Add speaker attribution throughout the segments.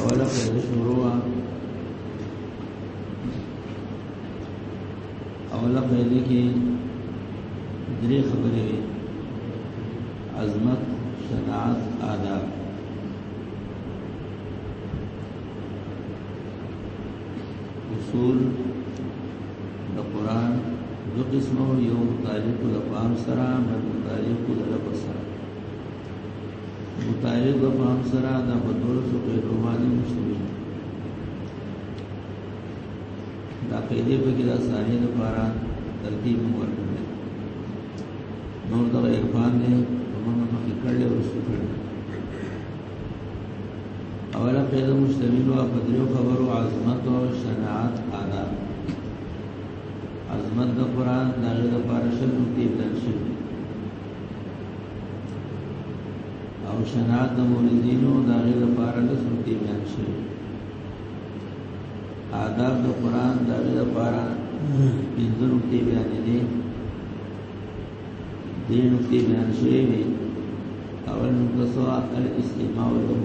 Speaker 1: اولا پیدا شروع اولا پیدا کې درې خبرې عظمت شناعت آداب اصول د قران دو قسمه یو متعلق د فهم سره بل متعلق د لفظ سره متعلق د فهم سره د بدول سو په رواني مشتمل دا قیدې په کې د ثانیې لپاره ترتیب ورکړل نور دا عرفان دی په موږ مخکې کړل او رسو کړل اولا پیدا مشتمل و په دریو خبرو عظمت او شناعت ادا عظمت د قران د هغه د پارشل نوتي بلل شي او شناعت د موردینو د هغه د پارلس نوتي بلل شي آداب د قران د هغه د پارا پنځه نوتي بیان دي دې نقطې بیان شوې وي اول نقطه سوا الاستماع له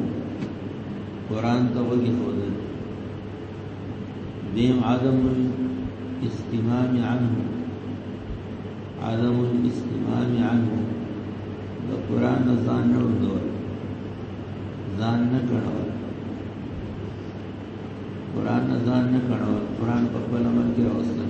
Speaker 1: قرآن ته وږي ښودل دیم عدم الاستمام عنه عدم الاستمام عنه د قرآن ځان نه وډول ځان نه کړول قرآن ځان نه کړول قرآن په خپل عمل کې راوستل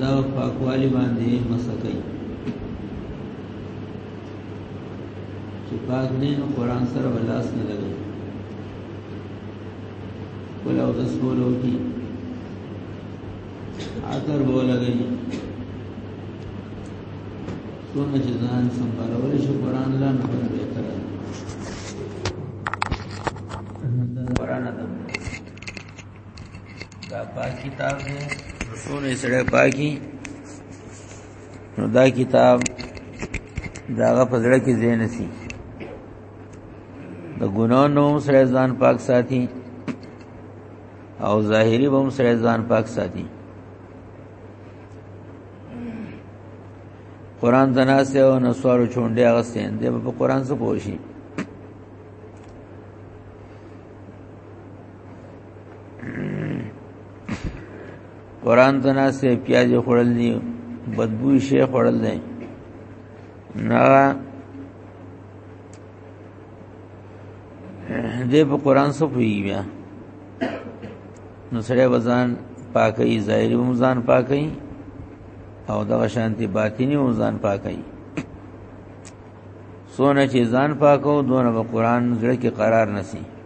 Speaker 1: دا پاکوالی باندې مسکای چې پاک نه نو قران سره ولاس نه لګي ولا او رسولو کی اثر به لګي څونه چې ځان سمبالول شي قران لا نه به تر قران ادب دا پاک کتاب دی رسول سره پاکي نو دا کتاب داغه په ځړه کې زین سي د ګناو نو سره ځان پاک ساتي او ظاهري بم سره ځان پاک ساتي قران تناسه او نسوارو چونډه غسین دی په قران څه پوښي قران ته نه سه پیاز خورل دی بدبو شي خورل دی نه دې په قران سو پی بیا نو سره وزن پاکي ظاهري وزن پاکي او دغه شانتي باطینی او ځان پاکي سونه چې ځان پاکو دونه په قران زړه کې قرار نسی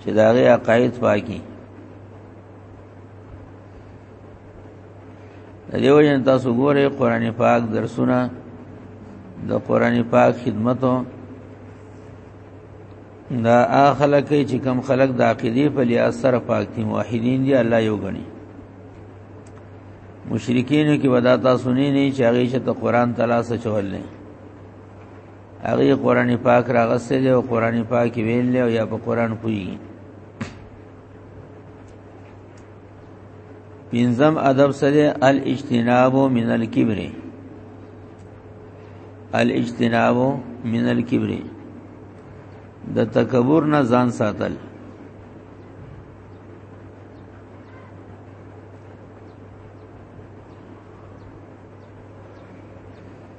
Speaker 1: چې دا غي عقاید پاکي دیو جن تاسو ګوره قران پاک درسونه د قران پاک خدمتو دا اخله کې چې کم خلق د عقیده په لیا سره پاک دي موحدین دي الله یو غني مشرکین کې ودا تاسو نه نه چې هغه چې ته قران تعالی سره چول نه هغه قران پاک راغسته دی او قران پاک ویل له یا په قران پوي پنځم ادب سره الاجتناب من الكبر الاجتناب من الكبر د تکبر نه ځان ساتل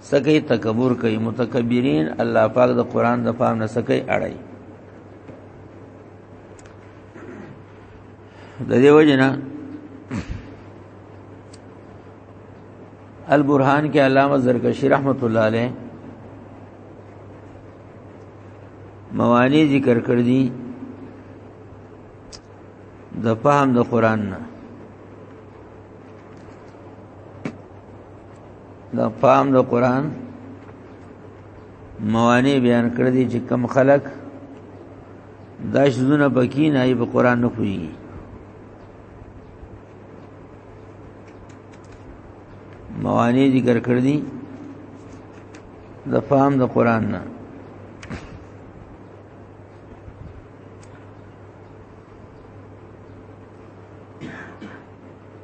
Speaker 1: څه کوي تکبر کوي متکبرین الله پاک د قران د پام نه سکی اړای د دې وجنه البرهان کې علامه زرکشی رحمت الله علیه موانی ذکر کړ دي د فهم د قران نه د پام د قران موانع بیان کړی دي چې کم خلق دا شذونه پکې نه ای په قران نه کوي موانع ذکر کړی دي د پام د قران نه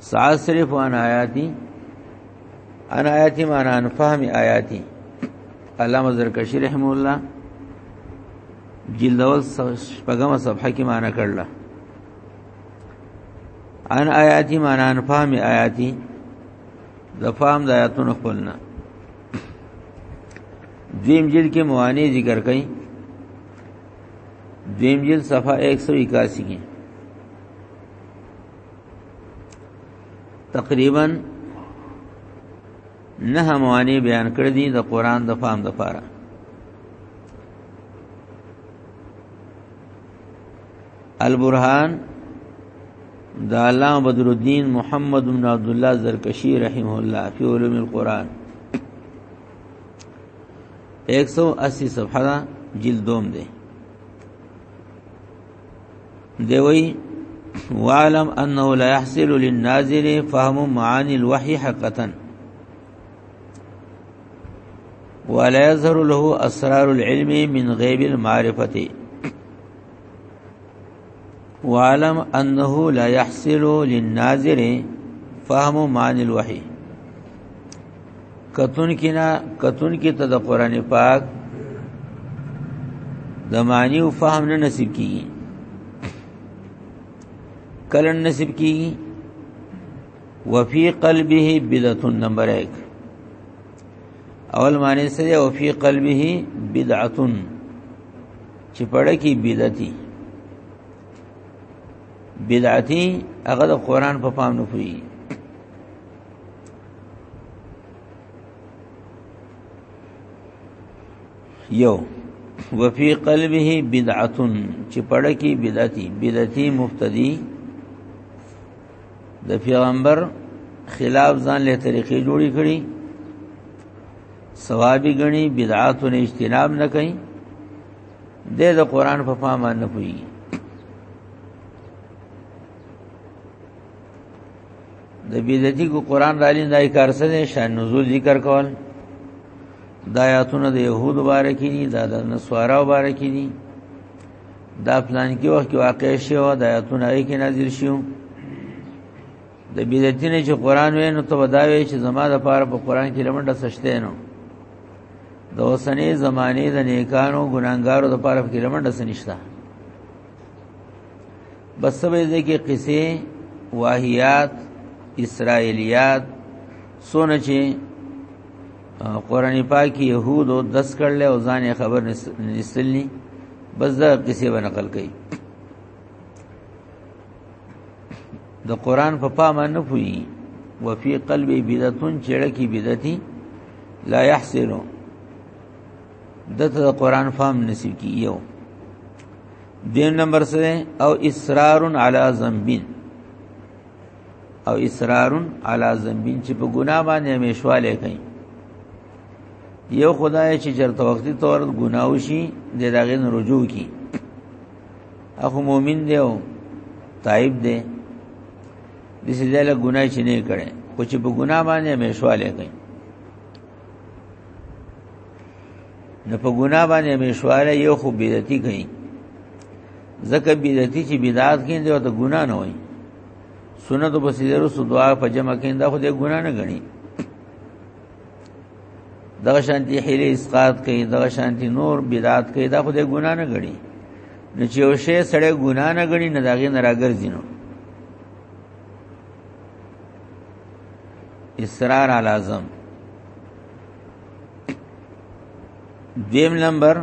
Speaker 1: ساصرف عن آیاتی عن آیاتی معنی عن فهم آیاتی علامه زرکشی رحم الله جلد اول شپږمه صفحه کې معنی کړل عن آیاتی معنی عن فهم آیاتی د فهم د آیاتونو خپلنا دویم جلد کې موانع ذکر کړي دویم جلد صفحه 181 کې تقریبا نه موانع بیان کړی دي د قران د فهم د پاره البرهان د علامه بدر الدین محمد بن عبد الله زرکشی رحمه الله فی علوم القرآن 180 صفحه جلد دوم ده دوی وعلم انه لا يحصل للناظر فهم معاني الوحي حقا ولا يظهر له اسرار العلم من غيب المعرفه وعلم انه لا يحصل للناظر فهم معنی الوحی کتون کې نه کتون کې ته د قران پاک د معنی او فهم نه نصیب کیږي کله نصیب کیږي وفي قلبه بدعه نمبر 1 اول معنی سره وفي قلبه بدعه چې پړه کې بدعتي بدعتي هغه د قران په پام نه پوي یو وفي قلبه بدعه چې پړه کې بدعتي بدعتي مبتدي د پیغمبر خلاف ځان له طریقې جوړی کړي ثوابي غني بدعات نه اجتناب نه کوي د د قران په فهم نه پوي د بیدتی کو قران رالی دای کار سره شان نزول ذکر کول د آیاتونو د يهود مبارکي دي د نسوارا مبارکي دي دا پلان کې وخت کې واقع شي او د آیاتونو هغه کې نازل شي د بدعتین چې قران وې نو ته وداوي چې زما د پاره په قران کې لمنډه سشته نو د اوسنې زمانې د نیکانو ګناګارو د پاره کې لمنډه سنشتہ بس به دې کې قصې واهیات اسرایلیات سونه چې قران پاک يهود او دس کړل او ځان خبر نسلني بس دا قصې به نقل کړي د قران په پامه نه پوي وفي قلبي بدعتون چېړه کې بدعتي لا يحسنو دته د قران فهم نصیب کیو دین نمبر سره او اصرار علی ذنبین او اصرار علی ذنبین چې په ګناه باندې همیشواله کوي یو خدای چې چرته وختي تور ګناو شي د داغه رجوع کی اخو مؤمن دی او تایب دی د سې ځله ګناه چې نه کړي خو چې په ګناه باندې مېشواله کوي نه په ګناه باندې مشواله یو خو بدعتي کوي ځکه بدعتي چې بدعت کوي دا ته ګناه نه وایي سنت په سیدرو سو دعا په جمع کې دا خو دې ګناه نه غني دغه شانتي حیله اسقاط کوي دغه شانتي نور بدعت کوي دا خو دې ګناه نه غني نو چې یو شی سړی ګناه نه غني نه داګه نه راګرځي نو اصرار علی اعظم دیم نمبر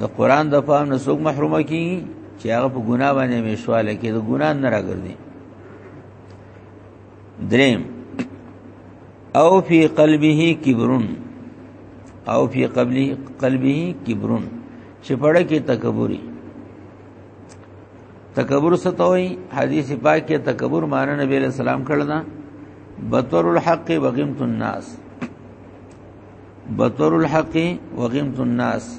Speaker 1: د قران د فهم نه څوک محرومه کی چې هغه په ګناه باندې مشواله کې د ګناه نه راګرځي دریم او فی قلبه کبرون او فی قبلی قلبه کبرون چې پړه کې تکبوري تکبر ستوي حدیث پاک کې تکبر مان نبی علیہ السلام کړل دا بطر الحق وغمت الناس بطر الحق وغمت الناس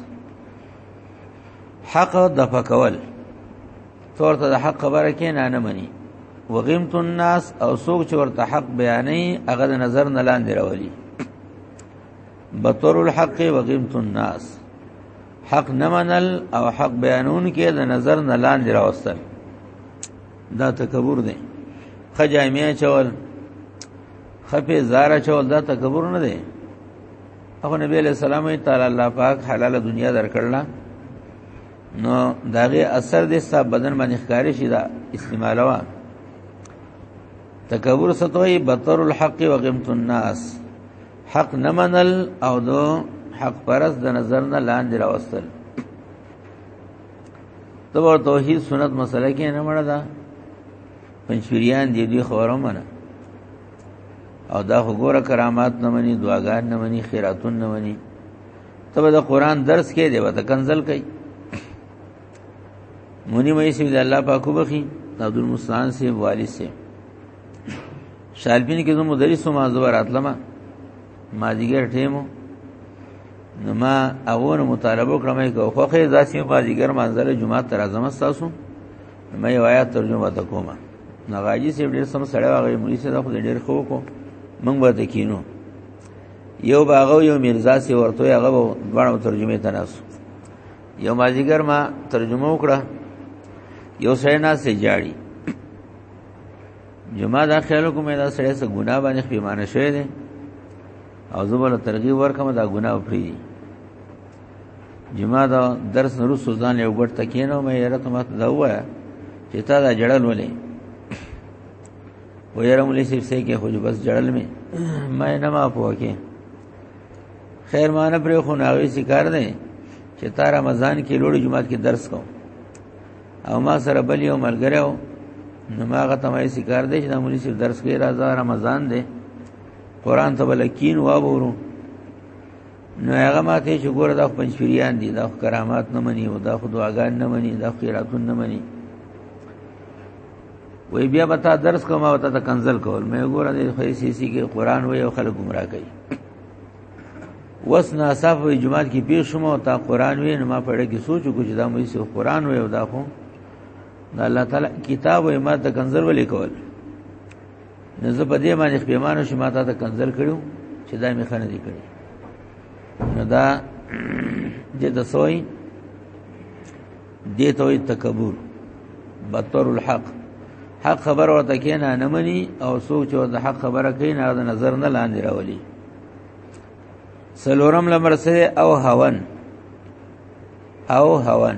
Speaker 1: حق د فکول تور ته د حق خبره کې نه نه مني وغمت الناس او سوق چې ورته حق بیانې هغه د نظر نه لاندې راولي بطر الحق وغمت الناس حق نه منل او حق بیانون کې د نظر نه لاندې راوستل دا تکبر دی خجایمه چول خپه زارا چول دا تکبر نه دی اخو نبی علیہ السلام تعالی الله پاک حلاله دنیا درکړله نو داغه اثر دې صاحب بدن باندې ښکاری شي دا استعمالوا تکبر ستوي بطر الحق وغمت الناس حق نه منل او د حق پرس د نظر نه لاندې راوستل تو ور توحید سنت مسله کې نه مړه ده پنځپیریان دې دوی خبره منه او دا وګوره کرامات نه مني دعاګان نه مني خیراتون نه مني ته به د قران درس کې دی وته کنزل کوي مونی مې سي د الله پاکو بخي عبد المستعان سي والي سي شالپین کې زمو درې سو ما زبر اتلما ما دیګر ټیمو نو ما هغه نه مطالبه کړم چې خوخه ځاسې ما دیګر منځل جمعه تر اعظم تاسو ما یو آیات ترجمه وته کوم نو غاجی سیب ډیر سم سړی هغه مولوی سره خو ډیر خو کو مونږ به تکینو یو باغو یو مرزا سی ورته هغه دوه ترجمه تناس یو مازیګر ما ترجمه وکړه یو سینا سي جاړي جما دا خیال کوم دا سړی څه ګناه باندې پیمانه شوی دی او زبر ترغیب ورکم دا ګناه پری جما دا درس نور سوزان یو ګټ تکینو مې رته مت دا وای چې تا دا جړل ولې و یاره مولي صاحب سې کې خو بس جړل مې ما نه ما پوه کې خیر مان پر خو ناوي سکار نه چې تا رمضان کې لوړ جمعات کې درس کوم او ما سره بل یو ملګری و نو ما هغه ته مې سکار دی چې د مولوی صاحب درس کې راځه رمضان دی قران ته بلکین و وورو نو هغه ما ته چې ګوره د پنځپیریان دي د کرامات نه مني او د خدواګان نه مني د خیراتون نه مني وی بیا بتا درس کوم او ته کنزل کول مې ګوره د خو سي سي کې قران وې او خلک گمراه کوي وس ناصاف وی جماعت کې پیښ شوم او تا قران وی نو ما په اړه کې سوچ وکړ چې دا مې سو قران وی او دا خو دا الله تعالی کتاب او ما ته کنزر ولې کول نو زه په دې باندې خپېمانه شوم ما ته کنزر کړو چې دا مې خنه دي کړی نو دا دې د سوئی دې ته وي تکبر بطر الحق حق خبر ورته کینا نه مني او سوچ او د حق خبره کینا د نظر نه لاندې راولي سلورم لمر سره او هوان او هوان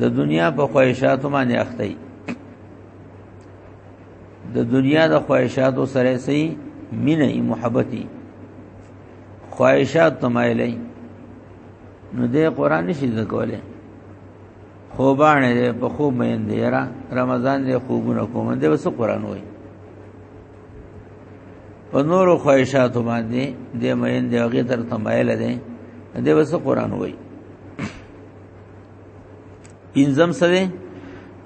Speaker 1: د دنیا په خواهشاتو باندې اخته د دنیا د خواهشاتو سره سي مینه محبتي خواهشات تمایلې نو دې قران نشي ځکولې خوبانه دې په خوب مې دې را رمضان دې خوبونه کوم دې وس قران وای په نور خواهشات باندې دې مې دې هغه تر تمایل دې دې وس قران وای پینځم سره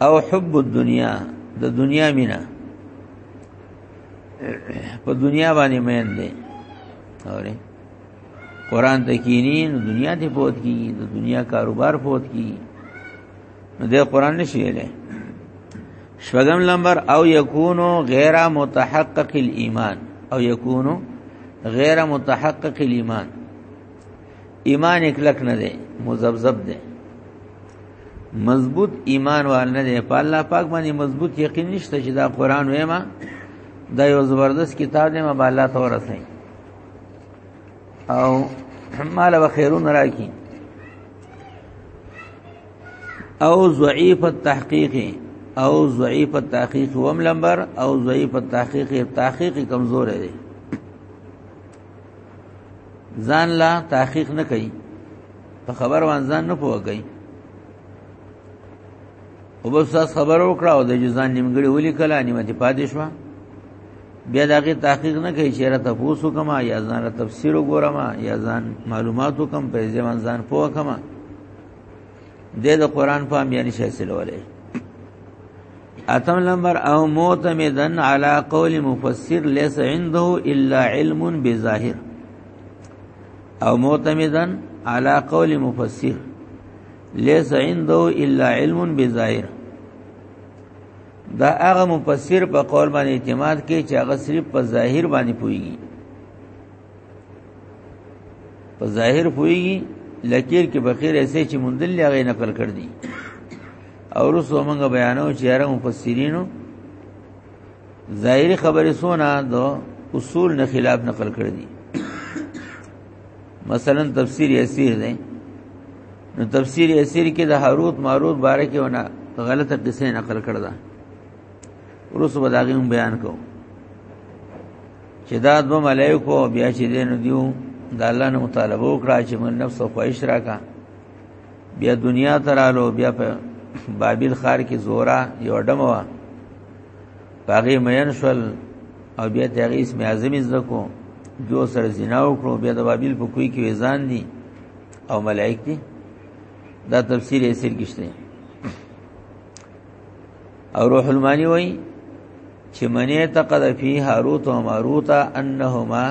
Speaker 1: او حب الدنیا د دنیا مینا په دنیا باندې مین دی اورې قران ته کینی نو دنیا ته پوت کی د دنیا کاروبار پوت کی نو د قران نشي له شپږم نمبر او یکونو غیر متحقق الايمان او یکونو غیر متحقق الايمان ایمان کلک نه دی مزبذب دی مضبوط ایمان وال نه دی په الله پاک باندې مضبوط یقین نشته چې دا قران وېما دا یو زبردست کتاب دی ما الله ته ورسې او مال و خیرون راکی او ضعیف التحقیق او ضعیف التحقیق وم لمبر او ضعیف التحقیق تحقیق کمزور دی ځان لا تحقیق نه کوي په خبر وان ځان نه پوه کوي او بس تاسو خبر وکړه او د ځان نیمګړي ولي کله نیمه دي پاتې شو بیا دغه تحقیق نه کوي چې را تفوس وکما یا ځان را تفسیر وګورما یا ځان معلومات وکم په ځوان ځان پوه کما د د قران په بیان شې سلولې اتم نمبر او معتمدن علی قول مفسر ليس عنده الا علم بظاهر او معتمدن علی قول مفسر ليس عنده الا علم بظاهر دا هغه مفسر په قول باندې اعتماد کوي چې هغه صرف په ظاهر باندې پويږي په ظاهر پويږي لکیر کې بخیر ایسه چې مندل هغه نقل کړ دي او رسو موږ بیانو چې هر مفسرینو ظاهری خبره سونه د اصول نه خلاف نقل کړ دي مثلا تفسیر یسیر دی نو تفسیر یسیر کې د هاروت ماروت باره کې ونه غلطه قصه نقل کړ ده ورسو بداغي هم بیان کو چې دا دو ملائکو بیا چې دین دیو د الله نه مطالبه وکړه چې من نفس او خواهش راکا بیا دنیا ترالو بیا په بابل خار کې زورا یو ډم وا پاغي مین شول او بیا دغه اسم اعظم زکو جو سر زنا وکړو بیا د بابل په کوی کې وزان دي او ملائک دي دا تفسیر یې سر کېشته او روح المانی وای چې منی تقد فی هاروت و ماروت انهما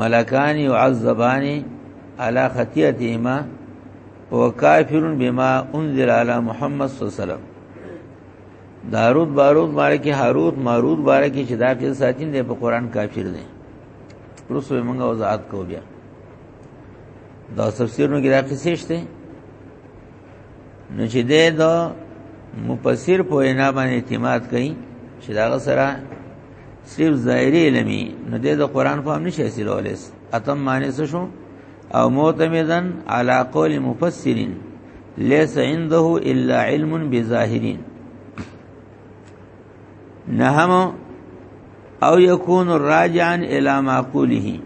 Speaker 1: ملکان يعذبان على خطيئتهما وکافر بما انزل على محمد صلی الله علیه وسلم داروت باروت باندې کې هاروت ماروت باندې کې چې دا په ساتین دی په قران کافر دی رسو موږ وضاحت کو بیا دا تفسیرونو کې دا قصې شته نو چې دې دا مفسر په وینا باندې اعتماد کوي چې دا سره صرف ظاهري علمي نو دې د قران په هم نشي حاصلولې اتم معنی څه شو او معتمدن علی قول مفسرین ليس عنده الا علم بظاهرين نهم او يكون راجعا الى معقوله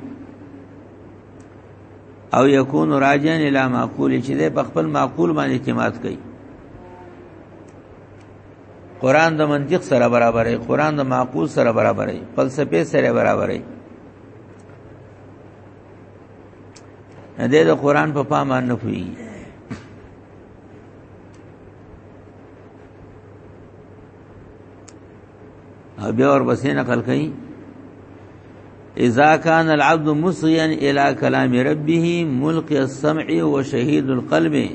Speaker 1: او یکون راجن الی معقول چې ده په خپل معقول باندې اعتماد کوي قران د منطق سره برابر دی قران د معقول سره برابر دی فلسفه سره برابر دی دې د قران په پام باندې پوي او بیا ور بسې نقل کړي اذا كان العبد مصغيا الى كلام ربه ملقي السمع وشهيد القلب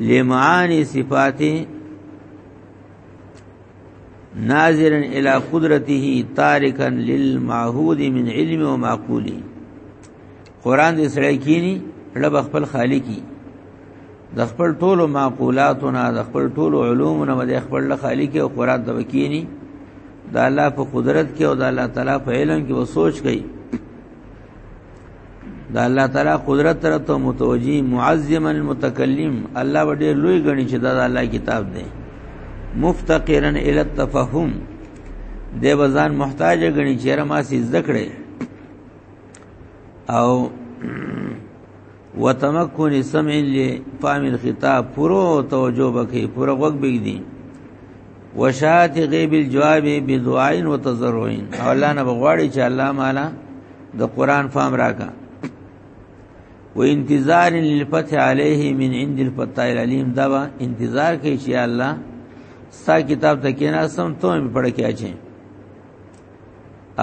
Speaker 1: لمعاني صفاته ناظرا الى قدرته تاركا للمعهود من علم ومعقول قران دې سره کینی لب خپل خالقي د خپل ټولو معقولاتونه د خپل ټولو علومونه د خپل خالق او قران د وکینی د الله په قدرت کې او د الله تعالی په علم کې وسوچ کوي د الله تعالی قدرت تر ته متوجي معظم المتکلم الله وړي لوی غني چې دا د الله کتاب دی مفتقرا ال التفهم دی وزن محتاج غني چې رما سي ذکرې او وتمکن سمع لفهم الخطاب پرو توجه بکې پرو وګ بګدي وشات غیب الجواب بدعاء وتزرعين او الله نه بغواړي چې الله مالا د قران فهم راکا و انتظار للفتح عليه من عند الفتاح العليم دا با انتظار کوي چې الله ستا کتاب ته کېناسم ته په پړ کې اچي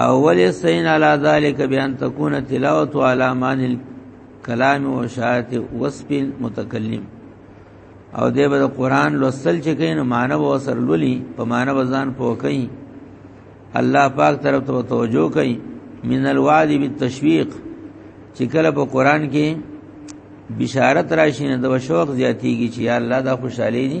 Speaker 1: اول سین علی ذلک بیان تکون تلاوت علی مان الکلام و شاعت وصف المتکلم او دې به قرآن لوستل چې کین مانو او سر لولي په مانو ځان پوکې الله پاک طرف ته توجه کوي من الوعد بالتشويق چې کله په قرآن کې بشارت راشي نه د شوق زیاتیږي چې یا الله دا خوشحالي دي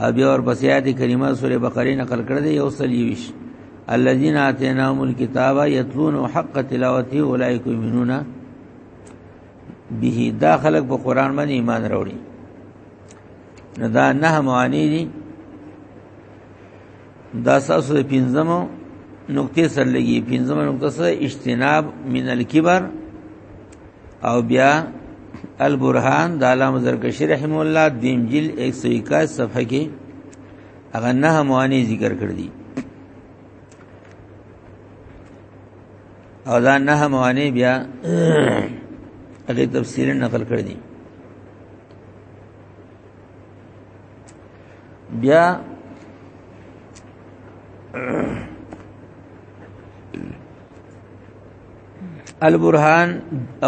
Speaker 1: او بیا ور پسې آیت کریمه سوره بقره نقل کړ دی یو سل یوش الذين اتيناهم الكتاب يتلون حق تلاوته اولئک یؤمنون به دا خلق په قران باندې ایمان راوړي نه دا نه معنی دي دا ساسو د پنځمو نقطې سره لګي پنځمه نقطه سره اجتناب من الكبر او بیا البرهان د علامه زرکشی رحم الله دیم جل 121 صفحه کې هغه نه موانی ذکر کړ دي او دا نه موانی بیا هغه تفسیر نقل کړ دي بیا البرهان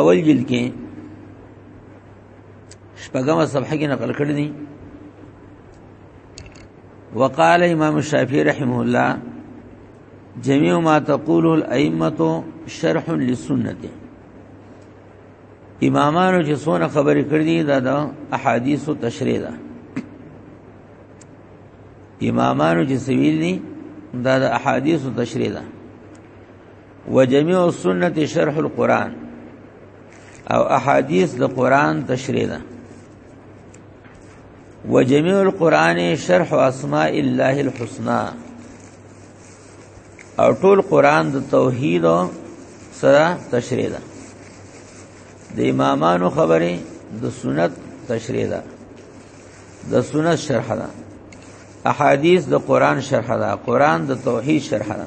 Speaker 1: اول جلد کې شپږمه صفحه کې نقل کړی دی وقال امام الشافعي رحمه الله جميع ما تقوله الائمه شرح للسنه امامانو چې څونه خبرې کړې دي دا د احادیثو تشریح ده امامانو چې سویل دي دا د احادیثو تشریح ده وجميع السنه شرح القران او احاديث د قران تشریح ده وجميع القران شرح اسماء الله الحسنى او ټول قران د توحید سره تشریح ده د امامانو خبره د سنت تشریح ده د سنت شرح ده احادیث د قران شرح ده قران د توحید شرح ده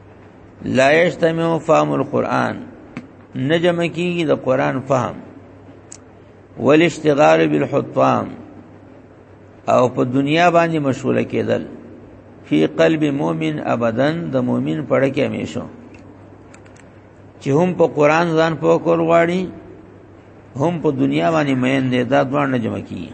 Speaker 1: لا یجتمع فهم القرآن نجم کیږي د قرآن فهم والاشتغال بالحطام او په دنیا باندې مشغوله کېدل فی قلب مومن ابدا د مومن پړه کې همیشه چې هم په قران ځان په کول غواړي هم په دنیا باندې مین دي دا دوه نه جمع کیږي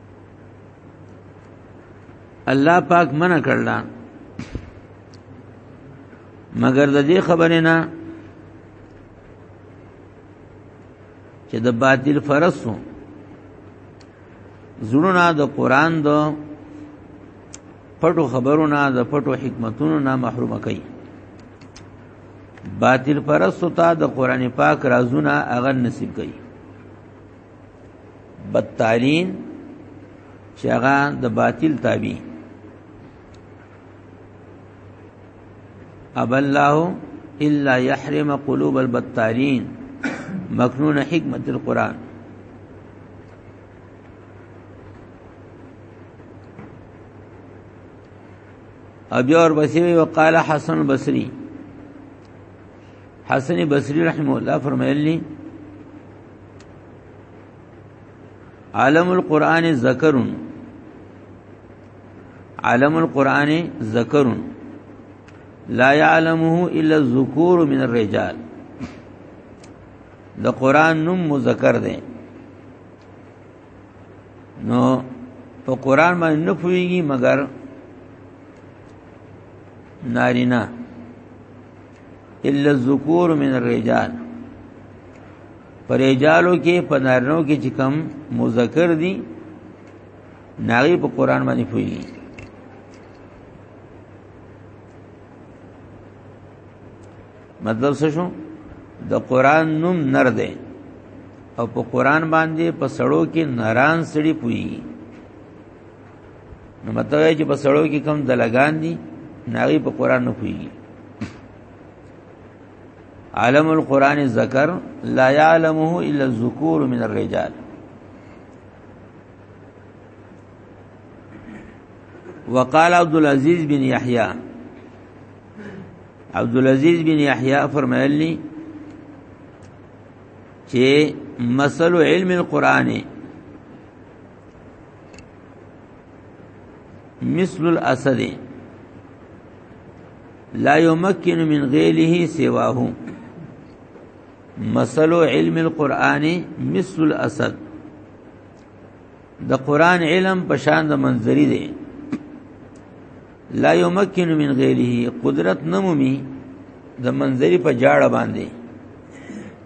Speaker 1: الله پاک منع کړل مگر د دې خبرې نه چې د باطل فرسو زړونه د قران د پټو خبرونه د پټو حکمتونو نه محروم کړي باطل پرستو ته د قران پاک رازونه اغه نصیب کړي بدتالین چې هغه د باطل تابع اب الله الا يحرم قلوب البتالين مكنون حکمت القران ابي اور بصري وقال حسن البصري حسن بصری رحمه الله فرمایلی عالم القرآن ذکرون عالم القرآن ذکرون لا يعلمه الا الذكور من الرجال د قران نوم مذکر دی نو په قران باندې نه پويږي مګر نارینه الا الذکور من الرجال پر رجالو کې په نارینو کې چې کم مذکر دي ناغي په قران باندې پوي مطلب څه شو د قران نوم نر دی او په قران باندې په سړو کې ناران سړي پوي نو مطلب چې په سړو کې کم دلګان دي ناغي په قران نه کوي عالم القران ذکر لا يعلمه الا الذكور من الرجال وقال عبد العزيز بن يحيى عبد العزيز بن يحيى فرمایلی چې مسلو علم القرآن مثل الاسد لا يمكن من غيره سواه مثل علم القرآن مثل الاسد د قران علم په شان د منظری دی لا يمكن من غيره قدرت نمومي د منظری په جاړه باندې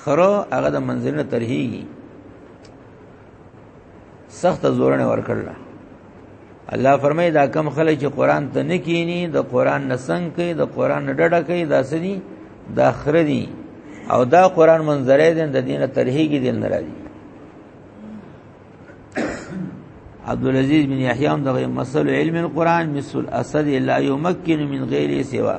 Speaker 1: خره هغه د منځنۍ نه ترهیږي سخت زورنه ورکړل الله فرمای دا کم خلک چې قران ته نه کینی د قران نه څنګه کوي د قران نه ډډه کوي دا سدي دا خره دي او دا قران منظره دي د دینه ترهیږي دي نه راځي عبد العزيز بن يحيى هم دغه مسل علم القرآن مثل اسد لا يمكن من غيره سوا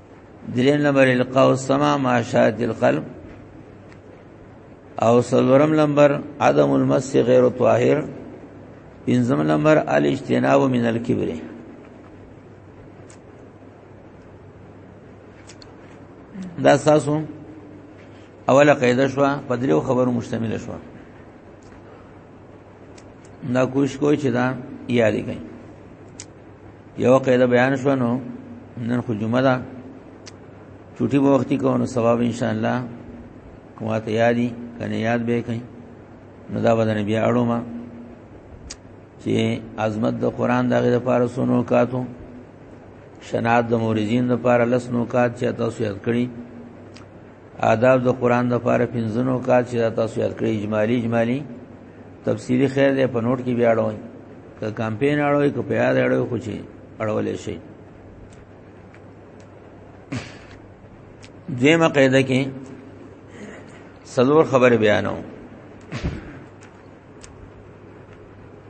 Speaker 1: دریم نمبر القاء السما ما شاهد القلب او سلورم نمبر عدم المس غیر طاهر پنځم نمبر الاجتناب من الكبر دا تاسو اوله قاعده شو په دریو خبرو مشتمل شو دا کوشش کوی چې دا یادی کوي یو قاعده بیان شو نو نن خو جمعه ده چټي به وختي کو نو ثواب ان شاء الله کومه ته یادی کنه یاد به کوي نو دا بدن بیا اړو ما چې عظمت د قران دغه د پاره سونو کاتو شناد د مورزین د پاره لس نو کات چې تاسو یاد کړی آداب د قران د پاره پنځونو کال چې تاسو یاد کړئ اجمالی اجمالی تفصیلی خیر دې په نوٹ کې بیا اړوي که کمپاین اړوي که پیاد اړوي خو چې اړولې شي دیمه قاعده کې سلور خبر بیانو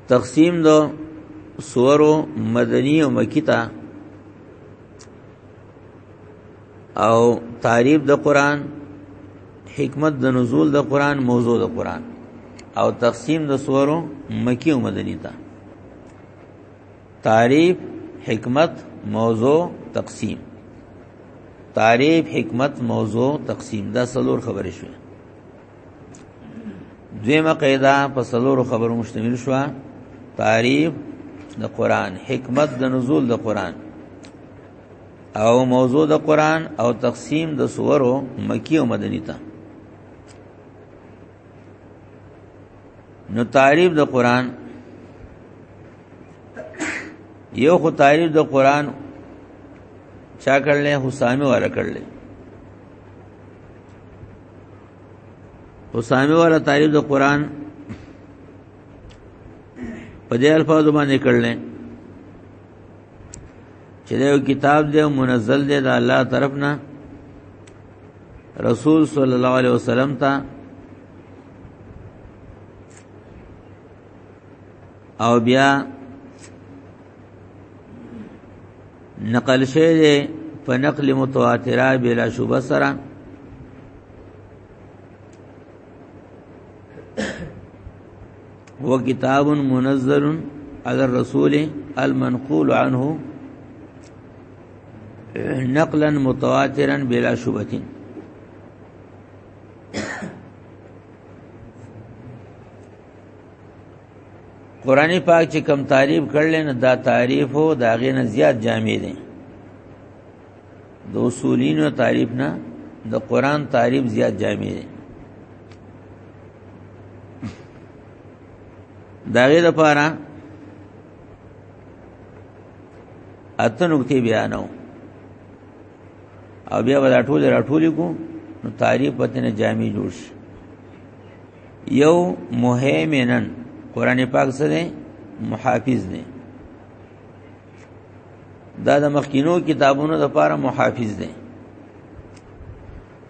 Speaker 1: تقسیم دو سورو مدنی او مکی ته او تعریف د قران حکمت د نزول د قران موضوع د قران او تقسیم د سورو مکی او مدنی ته تعریف حکمت موضوع تقسیم تعریف حکمت موضوع تقسیم دا سلور خبرې شوې دویمه قاعده په سلور خبرو مشتمل شو تعریف د قران حکمت د نزول د قران او موضوع د قران او تقسیم د سورو مکی او مدنی ته نو تعریف د قران یو خو تعریف د قران چا کړل حسامي والا کړل حسامي والا تعریف د قران په دې الفاظ باندې کړل چې یو کتاب دی منزل دی د الله طرف نه رسول صلی الله علیه وسلم ته او بیا نقل شوی دی په نقل متواتره بلا شوبه سره هو کتاب منزل على الرسول المنقول عنه نقلا متواترا بلا شبهه قران پاک چې کم تعریف کړل نه دا تعریف او دا غینه زیات جامع دي د اصولینو تعریف نه د قران تعریف زیات جامع دی داغه لپاره اته نقطې بیانو او بیا ولا ټول راټول کو نو تعریف پته نه جامع جوړ شي یو مهیمنن قران پاک سره محافظ دی دا د مخکینو کتابونو د پاره محافظ دي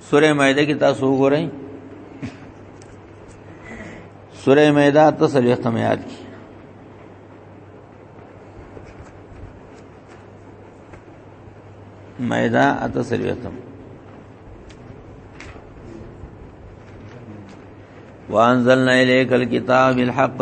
Speaker 1: سوره مائده کې تاسو وګورئ سوره مائده تسلیه تمیات کی مائده اتسلیه تم وانزلنا الیک الكتاب الحق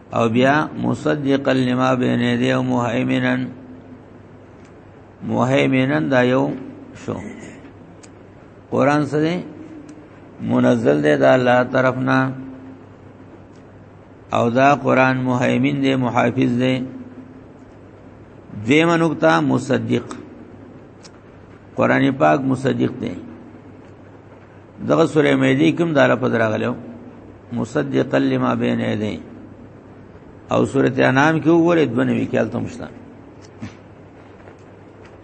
Speaker 1: او بیا مصدقا لما بین یدی او مهیمنا مهیمنا دا یو شو قران سره منزل دی دا الله طرفنا او دا قران مهیمن دی محافظ دی دیمه نقطه مصدق قران پاک مصدق دی دغه سوره مېدی کوم داله په دراغلو مصدقا لما بین یدی او سوره انعام کې وګوره د بنوي کې الته مشته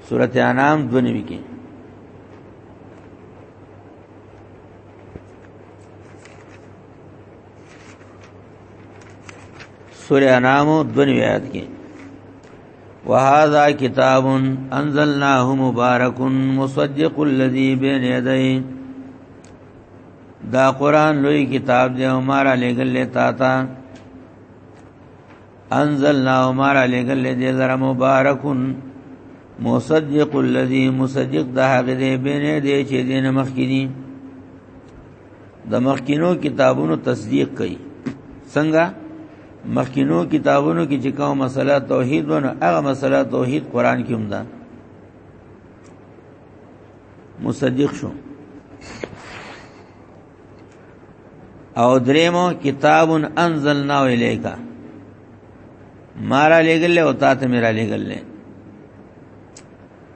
Speaker 1: سوره انعام د بنوي کې سوره انعام د بنوي آیات کې وهذا کتاب انزلناه مبارک مصدق الذي بين يديه دا قران لوی کتاب دی او مارا لګل تا تا انزلنا مارا لګل دی زرا مبارکون مصدق الذي مصدق ده هغه دی بینه دی چې دین مخکې دي د مخکینو کتابونو تصدیق کوي څنګه مخکینو کتابونو کې چې کوم مسله توحید ونه هغه مسله توحید قران کې هم ده مصدق شو او دریمو کتاب انزلنا الیکا مارا لګل او تا ته میرا لګل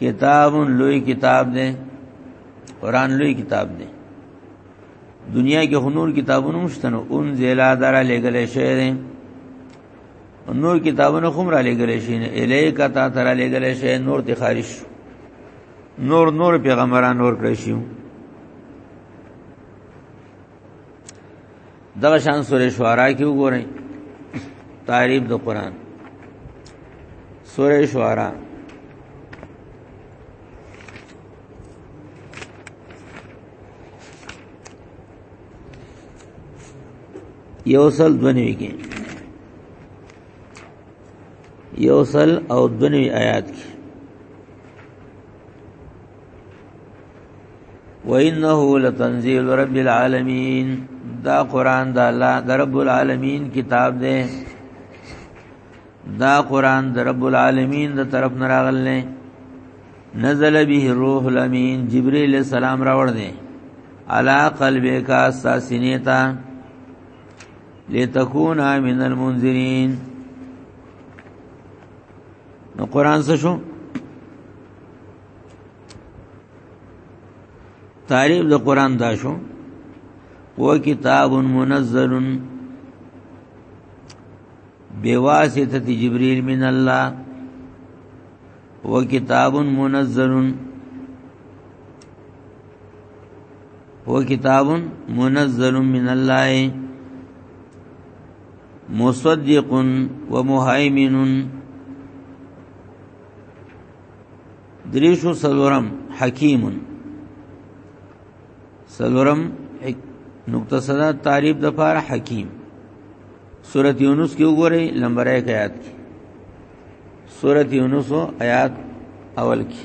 Speaker 1: کتاب لوی کتاب دی قران لوی کتاب دی دنیا کې هنور کتابونه مشتنو اون زیلا دره لګل شي دي نور کتابونه هم را لګل شي نه الیک تا تر لګل شي نور ته خارج نور نور پیغمبران نور کړی شي دغه شان سورې شعرا کې وګورئ تعریف د قران سورې شعرا یوصل دونوی کې یوصل او دونوی آیات کې وانه لتنزيل رب العالمين دا قران دا الله د رب العالمین کتاب دی دا قران د رب العالمین د طرف نه راغلی نزل به روح الامین جبرئیل السلام راوړ دی علا قلبک اساسینیتا لتكون من المنذرین نو قران څه شو تعریف د قران دا شو هو کتاب منزل بواسطه جبريل من الله هو کتاب منزل هو کتاب منزل من الله مصدق ومهيمن دریشو سلورم حکیم سلورم نقطه صدا تعریف د پار حکیم سورۃ یونس کې وګورئ نمبر 1 آیات کې سورۃ یونس آیات اول کې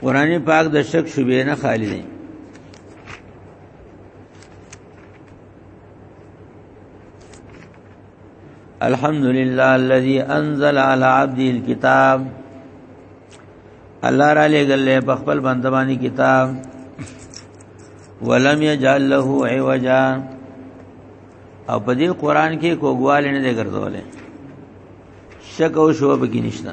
Speaker 1: قران پاک د شک شوبې نه خالی دی الحمد لله الذي انزل على عبده الكتاب الله را لګل په خپل بندبانی کتاب ولم يجعل له عوجا او په دې قران کې کوګواله نه ګرځولې شک او شوب کې نشته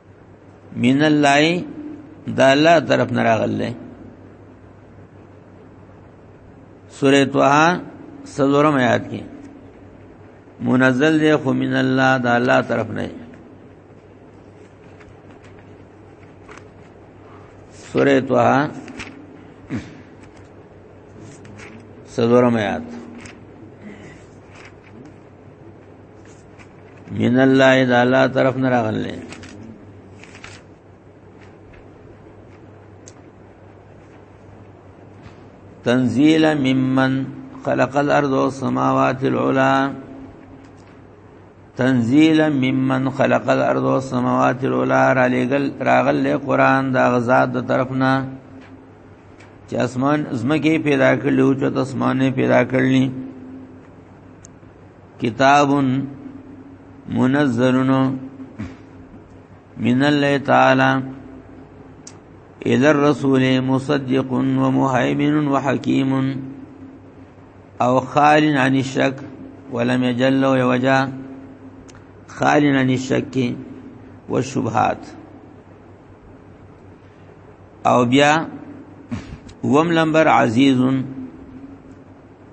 Speaker 1: من الله دا الله طرف نه راغله سوره طه سلورم آیات کې منزل دی خو من الله دا الله طرف نه سوره طه سلورم آیات من الله اذا الله طرف نه راغله تنزيل ممن خلق الارض والسماوات العلى تنزيل ممن خلق الارض والسماوات العلى را لګل راغل قران دا غزاد د طرفنا چې اسمان زمکه پیدا کړلو چې اسمانه پیدا کړلني کتاب منزلن من الله تعالی الى الرسول مصدق ومهيمن وحكيم او خال عن الشك ولم يجل ويوجا خالنا نشک و شبهات او بیا وم لمبر عزیز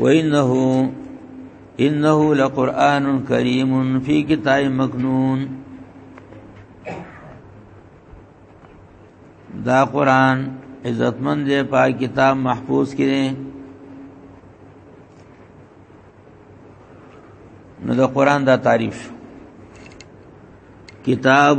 Speaker 1: وانه انه لقران کریم فی کتاب مکنون دا قران عزتمن دی په کتاب محفوظ کړي نو دا قران دا تعریف کتاب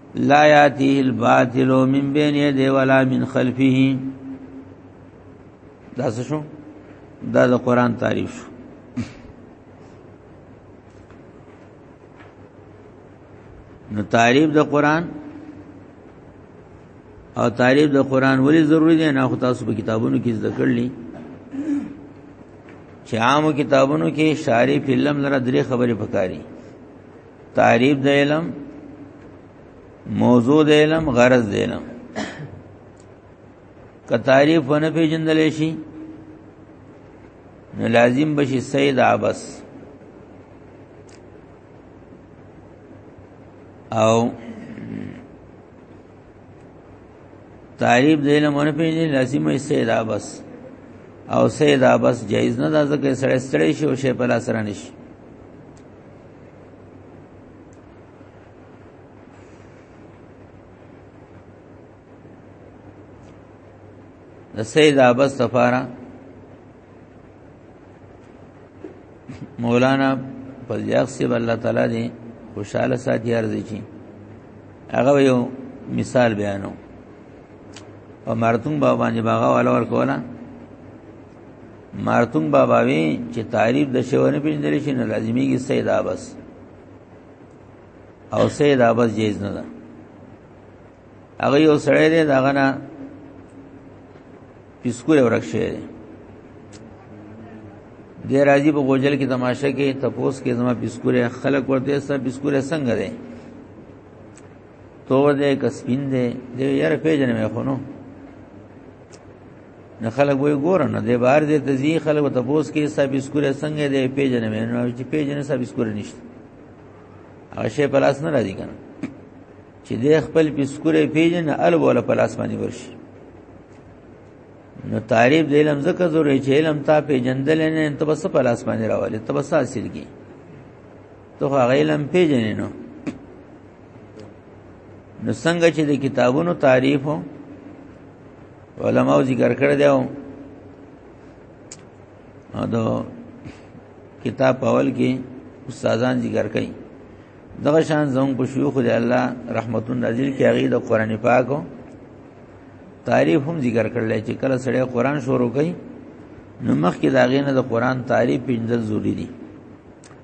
Speaker 1: لا یاتی الباطل من بین یده ولا من خلفه دا څه شو دا د قران تعریف شو نو تعریف د قران او تعریف د قران ولی ضروری دی نه خو تاسو په کتابونو کې ذکر کړلی چې عامو کتابونو کې شارح فلم لره درې خبرې پکاري تعریف د علم موضوع د علم غرض د علم که تعریف ونه پیژندل شي نو لازم بشي سید عبس او تعریف د علم ونه پیژني لازم یې سید عبس او سید عبس جایز نه ده ځکه سړی ستړی شي او شی په لاس رانه شي د سید عباس سفارا مولانا پزیاق سی الله تعالی دی خوشاله ساتي ارزي چی هغه یو مثال بیانو او مرتون بابا باندې باغ ولور کولا مارتون بابا وی چې تعریف د شونه پیژندل شي نه لازمي کې سید ابس او سید ابس جیز نه ده هغه یو سړی دی داغه نه پیسکور ورک شي دی راځي په غوجل کې تماشه کې تپوس کې زما پیسکور خلک ورته سب پیسکور څنګه دی تو دې کسبین دې دې یاره پیژنې مې خونو نه خلک وې ګور نه دی بار دې تزي خلک ته پوس کې صاحب اسکور څنګه دې پیژنې مې نو چې پیژنې صاحب اسکور نشته هغه شی په لاس نه راځي کنه چې دې خپل اسکور پیژنې ال ولا په لاس باندې ورشي نو تعریف د علم زکه ضروري چې علم تا پیژندل نه ته بس په لاس باندې راوالې ته بس حاصل کی ته هغه علم پیژنې نو نو څنګه چې د کتابونو تعریف علماء ذکر کړ دی او دا کتاب اول کې استادان ذکر کړي دغه شان زموږ په شيوخ دی الله رحمتون نازل کې هغه د قران پاکو تعریف هم ذکر کړل چې کله سړی قران شروع کوي نو مخکې دا غینه د قران تعریف پنځل ضروری دي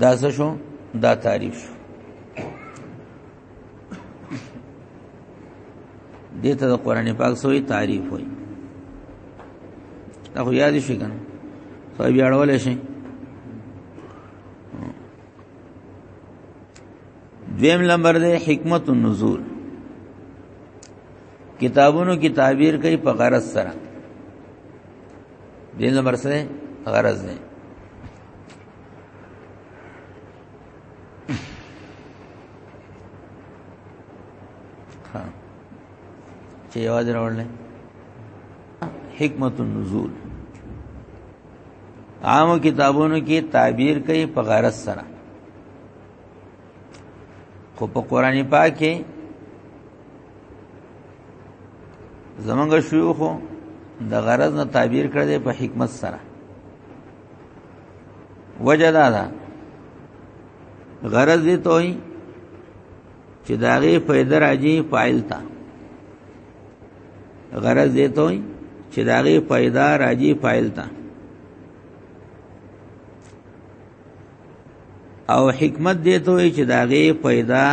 Speaker 1: دا څه شو دا تعریف شو دته د قران پاک سوې تعریف وای دا خو یاد شي کنه خو بیا اړول شي دویم لمبر دی حکمت النزول کتابونو کی تعبیر کوي په غرض سره دین نمبر سره غرض نه چې یوازې راوړل حکمت النزول عام کتابونو کې تعبیر کوي په غرض سره خو په قران پاک کې زمونږ شيوخ د غرض نه تعبیر کړی دی په حکمت سره وجه دا ده غرض دې توي چې داغه فائدہ راځي فاعل تا غرض دې توي چې داغه فائدہ راځي فاعل تا او حکمت دې ته وي چې داغه پیدا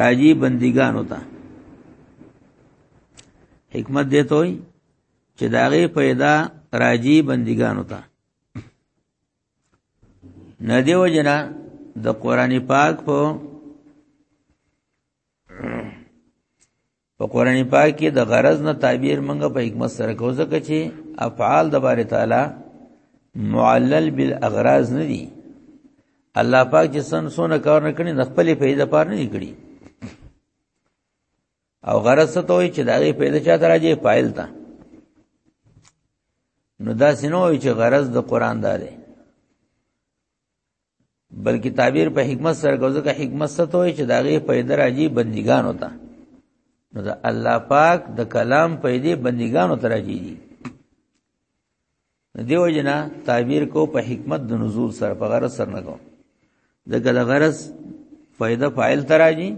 Speaker 1: راجی بندګانو ته حکمت دې ته وي چې داغه پیدا راجی بندګانو ته ندیو جنا د قران پاک په په قران پاک کې د غرض نه تعبیر منګه په حکمت سره کو ځکه چې افعال د بار تعالی معلل بالاغراض نه دي الله پاک چې سن سونه کار نه کړي د خپلې پیدا پار نه کړي او غرض ته وي چې داغه پیدا چا تراجه فایل تا نو دا سينو وي چې غرض د قران دار دی بلکې تعبیر په حکمت سره کوځه که حکمت ستوي چې داغه پیدا راځي بندګان وتا نو دا الله پاک د کلام پیدا بندګان وتا راځي دي دیو جنا تعبیر کو په حکمت د نزول سره په غرض سره نه کو دغه د غرض فائدہ فاعل تراجی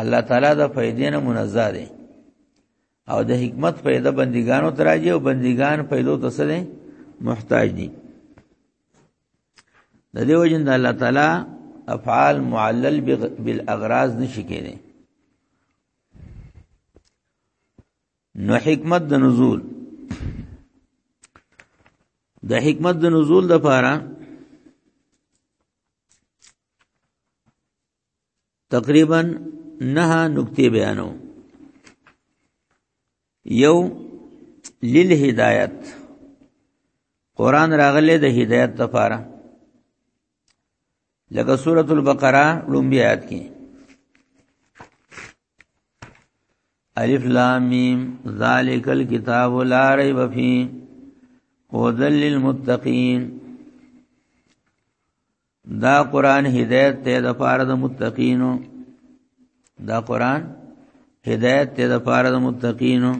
Speaker 1: الله تعالی د فائدې نه منزه دي او د حکمت پیدا بندګانو تراجه او بندگان پیدا ته سره محتاج دي د دې وجه د الله تعالی افعال معلل بالاغراض نشي کېږي نو حکمت د نزول د حکمت د نزول د پاره تقریبا نه نقطې بیانو یو لیل هدایت قران راغله د هدایت لپاره لکه سورۃ البقره لومبی آیات کې الف لام میم ذالک الکتاب لا ریب فیه هدل للمتقین دا قران هدایت ته د پاره د متقینو دا قران هدایت ته د پاره د متقینو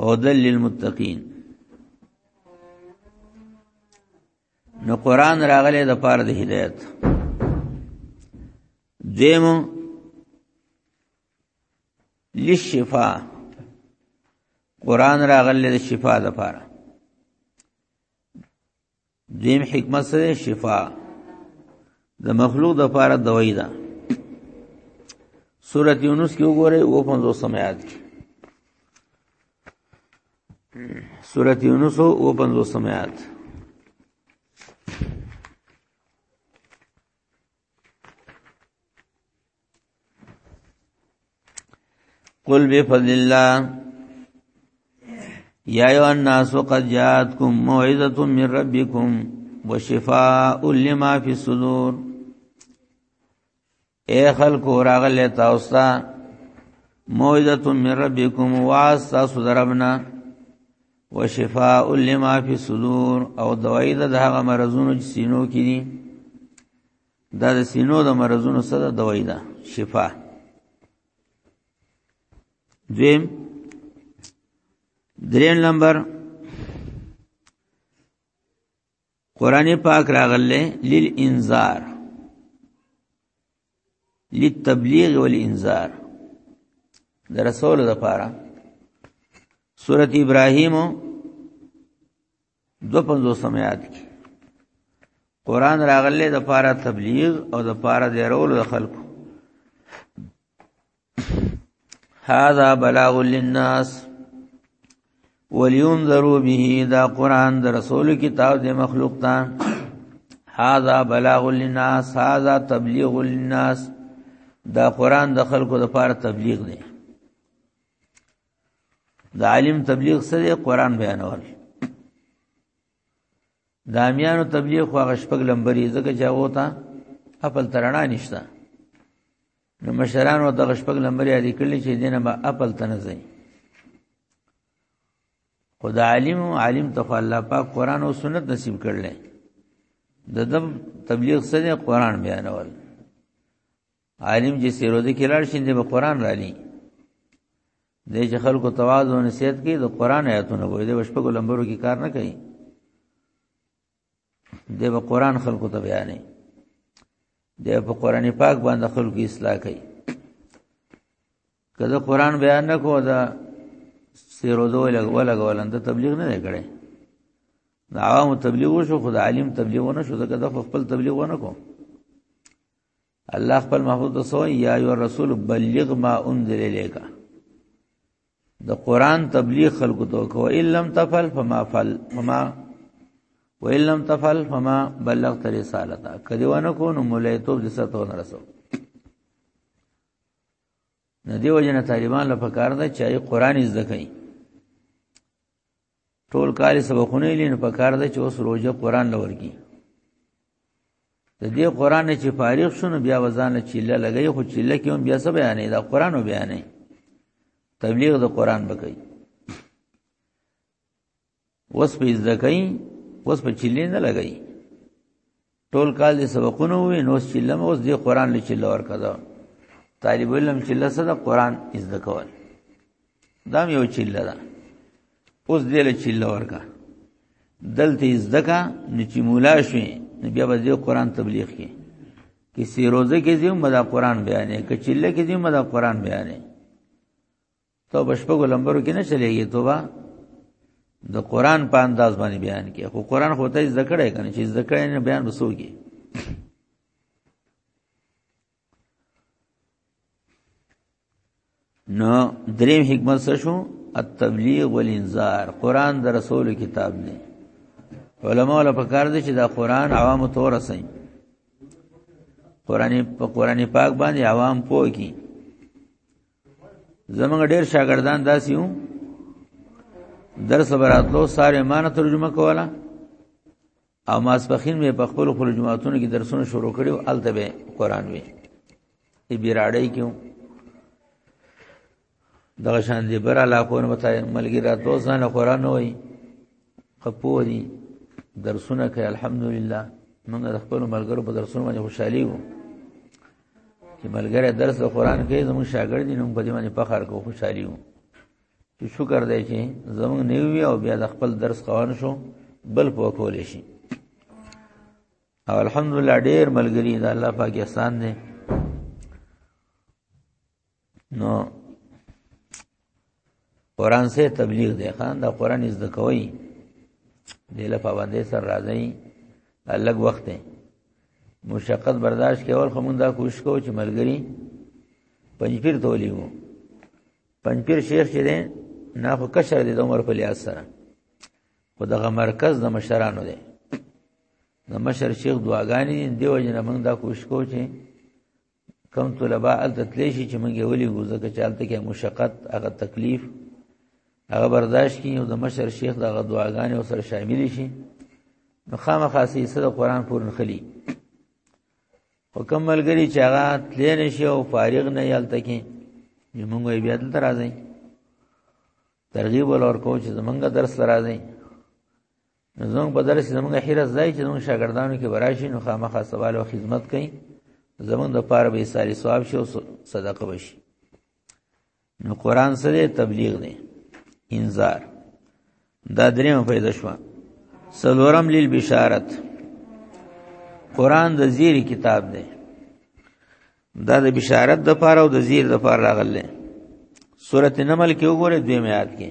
Speaker 1: او دل للمتقین نو قران راغله د پاره د هدایت دیمو للشفاء قران راغله د شفاء د پاره دیم حکمت سره شفا د مخلوق د پاره دوايي ده سورۃ یونس کې وګورئ او 50 سمات کې سورۃ یونس او 50 سمات قل بفضل الله یا ایو الناس قد جاءتكم موعظه من ربكم وشفاء لما في الصدور اے خلکو راغله تاسو ته موعظه من ربكم واسا صدربنا وشفاء لما فی الصدور او دوايي د هغه مرزونو چې سینو کې دي دا د سینو د مرزونو سره دوايي ده شفا دیم دریم نمبر قران پاک راغله لیل انذار للتبلیغ والانذار در رسول لپاره سورۃ ابراهیم 250 سمات کی قران راغله د لپاره تبلیغ او د لپاره د رول د خلکو هذا بلاغ للناس ولينذروا به دا قران د رسول کتاب د مخلوق ته هذا بلاغ للناس هذا تبلیغ للناس دا قران د خلکو لپاره تبلیغ دی د عالم تبلیغ سره قران بیانول د امیانو تبلیغ خو هغه شپږ لمبري ځکه چې هغه ته خپل ترنا نشته نو مشران او دغه شپږ لمبري علی کړي چې دینه به خپل تنځي خدای عالم او عالم ته الله پاک قران او سنت نصیب کړل د دم تبلیغ سره قران بیانول عالم چې سیروزه کې لاړ شي د قرآن را لې د چې خلکو توازو نصیحت کې د قرآن آیاتونه وایي د بشپګو لمبرو کې کار نه کوي د به قرآن خلکو ته بیانې د په قرآن پاک باندې خلکو اصلاح کوي کله قرآن بیان نه کو دا سیروزه ولګ ولګ ولند تبلیغ نه کړي د عوامو تبلیغ وشو خو د عالم تبلیغ ونه شو ځکه د خپل تبلیغ ونه کو الله خپل محبوب ته سو یا ایو رسول بلغ ما انزل الیک د قران تبلیغ خلق ته کو ان لم تفعل فما فعل فما وان لم تفعل فما بلغت رسالتا کدی ونه کو نو مولایتو د ستو نه رسو ندی وجنه طالبان لپاره کار ده چې قران زده کوي ټول کاری سبقونه لین په کار ده چې اوس روزه قران لور کی د دې قران چې فارغ شونه بیا وزن چې له لګي خو چې لکه هم بیا څه بیانې دا قران و بیانې تبلیغ د قران بکې وس په ځکې وس په چیلې نه لګي ټول کال دې سبقونه وې نو چې لم اوس دې قران لچې لور کړه طالب علم چې لسه د قران از د کول دا یو چې لدا اوس دې لچې لور کا دلته از دکا نو چې مولا شوې نو بیا به دې قران تبلیغ کې کې سی روزه کې زیو مدا قران بیانې کې چې لکه زیو مدا قران بیانې تو په شپږو لمبرو کې نه چلےږي توبه د قران په انداز باندې بیان کې خو قران خو ته ذکر یې کنه چې ذکر یې نه بیان وسوږي نو دریم حکمت څه شو التبلیغ والانذار قران د رسول کتاب دی علماء له پکار دي چې دا قران عوام ته ورسي قران په قران پاک باندې عوام پوي زمونږ ډیر شاګردان داسې یو درس براتلو ساره ایمانه ترجمه کوله او ماسپخین مې په خپل خپل جماعتونو کې درسونه شروع کړي او الته به قران وی ای بیراړی کیو دغه شان دی بر علاقو نه وتا ملګری راتلو ځان قران وای خپو دي درسونه کوي الحمدلله موږ د خپل ملګرو په درسونو باندې خوشحالي وو چې ملګری درس د قران کې زموږ شاګرد دي نو په دې باندې فخر کو خوشحالي وو چې شکر دی چې زموږ نیوی او بیا د خپل درس قوان شو بل په کول شي او الحمدلله ډیر ملګری دا الله پاکستان دی نو قران سه تبلیغ دی خان دا قران زده کوي دله پابندې سره راځي الګ وخت دی مشقت برداشت کول خو مونږ دا کوشش کوو چې ملګری پنځپیر تولی وو پنځپیر شیخ چې دی نه خو کشر دی د عمر په لیاس سره خو دغه مرکز د مشرانو دی د مشر شیخ دعاګانې دیو جن مونږ دا کوشش کوو چې کوم طلبه الته تللی شي چې موږ یې ولېږو ځکه چې هلته کې مشقت هغه تکلیف هغه برداشت کړي او د مشر شیخ دغه دعاګانې ورسره شاملې شي نو خامخا سې سره قرآن پورې نښلي خو کوم ملګري چې هغه تللی نه شي او فارغ نه یې هلته کې نو موږ یې بیا دلته راځئ ترغیب ولور کوو چې زمونږ درس ته راځئ زموږ په درس زموږ حیرت ځای چې زموږ شاګردانو کې براشي نو خامخا سوال او خدمت کوي زموږ د پاره به ساري ثواب شي او صدقه وشي نو قران سره تبلیغ دی انذار دا دریم فائدہ شو سلورم لیل بشارت قران د زیر کتاب دی دا د بشارت د پاره او د زیر د پاره راغله سورته نمل کې وګوره دوی میات کې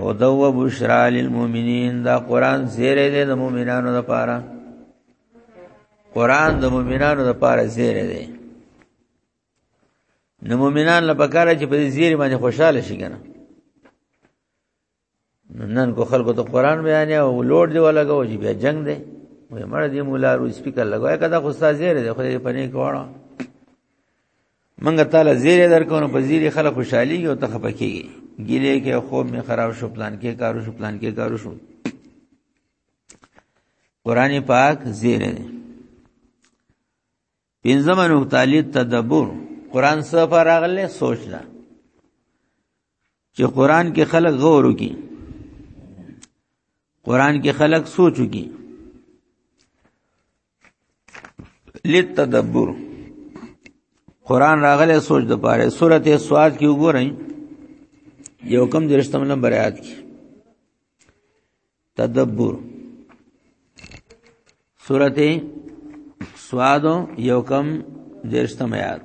Speaker 1: او دو بشرا للمؤمنین دا قران زیره دی د مؤمنانو لپاره قران د مؤمنانو لپاره زیره دی نو مؤمنان لپاره چې په دې زیره باندې خوشاله شي کنه نن کو خلکو ته قران بیان او لوړ دی ولا کو چې بیا جنگ دی وې مړ دې مولا رو سپیکر لګوي کدا خو استاد زیره دی خو دې پني کوړه منګه تعالی زیره درکونه په زیره خلک خوشحالي او تخپکیږي ګیلې کې خوب می خراب شو پلان کې کارو شو پلان کې کارو شو قران پاک زیره دی پنځمه نقطه لید تدبر قران سره راغله سوچ لا چې قران کې خلک غور وکي قران کې خلک سوچ وکي لتدبر قران راغله سوچ د پاره سورته سواد کې وګورئ یو کم درشتم نمبر آیات کې تدبر سورته سواد یو کم درشتم آیات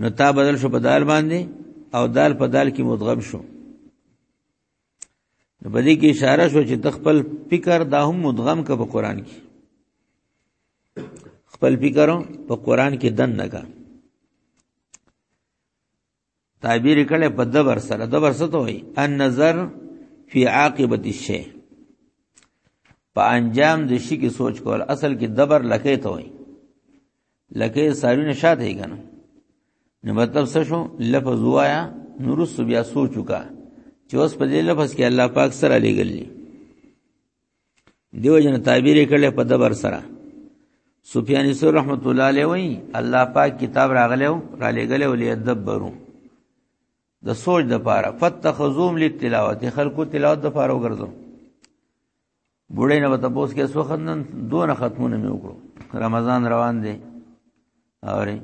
Speaker 1: نو تا بدل شو په دال باندې او دال په دال کې مدغم شو نو په دې کې اشاره شو چې تخپل فکر دا هم مدغم ک په قران کې خپل فکر په قران کې دن نه کا تعبیر کړي په دبر سره دبر څه ته وي ان نظر فی عاقبت الشی په انجام د شي کې سوچ کول اصل کې دبر لکې ته وي لکه ساروی نه شاته یې کنه نو مطلب څه شو لفظ وایا نور سو بیا سوچو کا چې اوس په دې لفظ کې الله پاک سره لګللی دیو جن تعبیر کړل په دبر سره سفیان ثور رحمت الله علیه وی الله پاک کتاب راغلو را لګلې ولې ادبرو د سوچ د پاره فتخذوم لتلاوت خلقو تلاوت د پاره وګرځو بوډۍ نه وته پوس کې سو خندن دون ختمونه مې وکړو رمضان روان دی اوري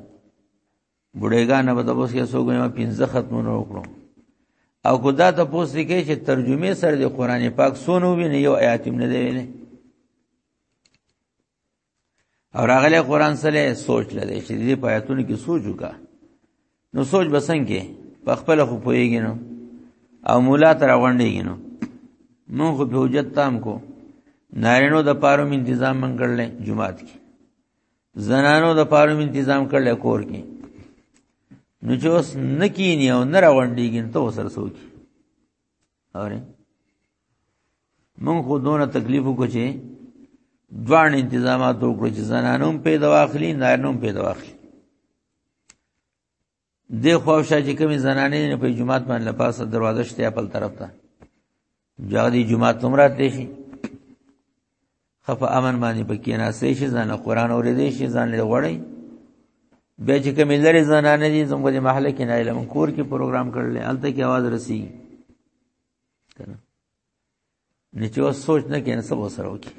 Speaker 1: بوډېګا نه وته پوس کې سو غوې پنځه ختمونه وکړو او خدا ته پوس کې چې ترجمه سره د قران پاک سونو ویني یو آیات هم نه دی ویلي او راغله قران سره سوچ لري چې دې پایتونو کې سوچ وکا نو سوچ بسنګي په خپل خو پويږي نو او مولا تر غونډيږي نو مونږ خو په حجت تام کو نارینو د پاره مې تنظیم من کړل جمعات کې زنانو د پاره مې تنظیم کړل کور کې نو چې اوس نکینی او نه راوندېږي ته وسره سوچ اورې مونږ خو دونه تکلیف وکړو چې دوان انتظامات وکړو چې زنانوم پیدا واخلي نارینوم پیدا واخلي د خوښه چې کومې زنانې نه په جمعات باندې لپاسه دروازه شته خپل طرف ته جادي جمعات تم راتلې شي خفه امن باندې پکې نه سې شي ځان قرآن اورې دې شي ځان له وړي به چې کومې لري زنانې دي زموږ د محله کې نه علم کور کې پروګرام کړل الته کې आवाज رسیږي کنه نه چې اوس سوچ نه کین سبا سره وکی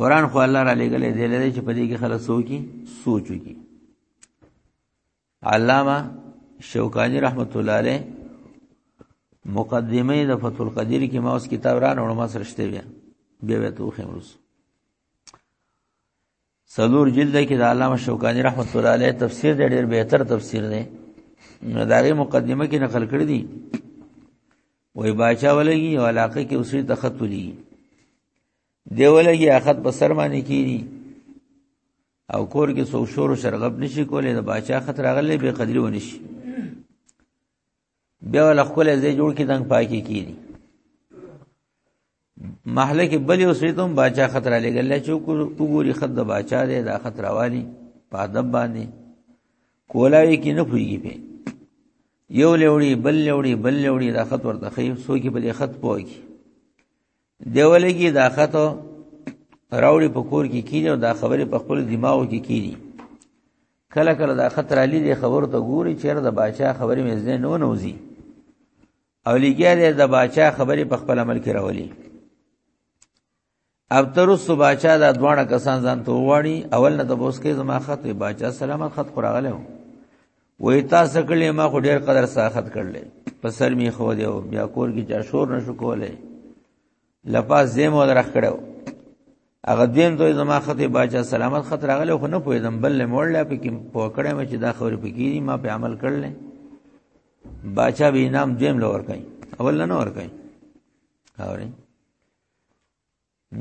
Speaker 1: قران خو الله را لګلې دی لري چې په دې کې خلک سوچي سوچ وکي علامه شوکانی رحمت الله علیه مقدمه د فتح القدیر کې ما اوس کتاب را نوړم سرشته بیا بیا به تو خمرس څلور جلد کې د علامه شوکانی رحمت الله علیه تفسیر دی ډیر بهتر تفسیر دی نو داغه مقدمه کې نقل کړی دی وای باچا ولګي او علاقه کې اوسې تخت ولګي دی ولګي اخت په سر باندې کیږي او کور کې سو شور او شرغب نشي کولای د باچا خطر غلې به قدرې ونشي بیا ول خپل ځای جوړ کې دنګ پاکي کیږي محله کې بلې اوسېدم باچا خطر لګل چې وګوري خد د باچا دی دا خطر والی په ادب باندې کولاوي کې نه پويږي په یو لوړي بل لوړي بل لوړي دا خط ورته خې سو کې بلې خط پوي دیولګي دا خطو راوړي په کور کې کینی او دا خبره په خپل دماغ کې کینی کله کله دا خطر علی دی خبر ته ګوري چیر د باچا خبرې مې زنه نو نوزي او لګیا دی د باچا خبرې په خپل عمل کې راولي اب تر اوس باچا دا دواړه کسان ځان ته وواړي اول نه د بوس کې زما خط وي باچا سلامت خط خراغله وای تاسو کله ما خو ډیر قدر ساخت کړل په سر می خو دیو بیا کور کې چا شور نشو کولای لپاس زم ول رخ کړو هغه دین دوی زما خطه باچا سلامت خطر راغله خو نه پویدم بل مول لا پکې پو کړم چې دا خبرې پکې ما په عمل کړل باچا به انعام دیم لور کوي اول نه ور کوي اوري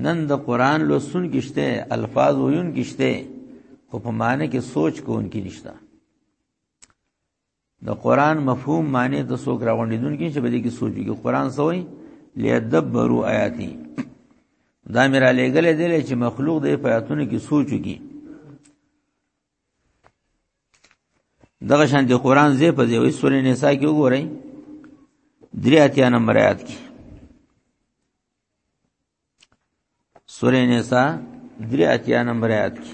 Speaker 1: نن د قران لوستون کې شته الفاظ ویون کې شته خو په معنی کې سوچ کوون کې نشته د قران مفهوم معنی ته څوک راغونډیدون کې چې به دې کې سوچ کې قران سوې لیدبرو آیاتی دا میرا لګل دی چې مخلوق د آیاتونو کې سوچ کې دغه شان د قران زې په دې وې سورې نساء کې وګورئ دریا تیا نمبر آیات کې سورې نساء درې اتیا نمبر آیات کې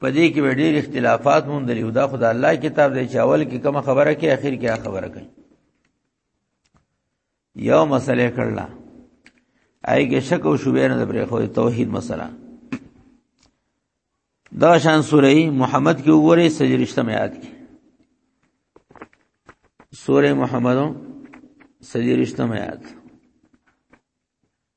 Speaker 1: په دې کې به ډېر اختلافات موندل یو دا خدای الله کتاب دی چې اول کې کوم خبره کې اخر کې خبره کوي یو مسله کړل آی کې شک او شوبې نه پرې خو توحید مسله دا شان سوره محمد کې وګوره سجریشته میات کې سوره محمد سجریشته میات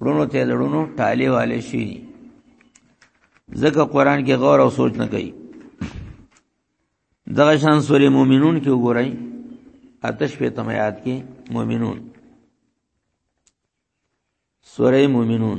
Speaker 1: ورونو ته لړونو ټاله والے شي ځکه قران کې غور او سوچ نه کوي دغه شان سورې مؤمنون کې وګورئ آتش په تمیات کې مؤمنون سورې مؤمنون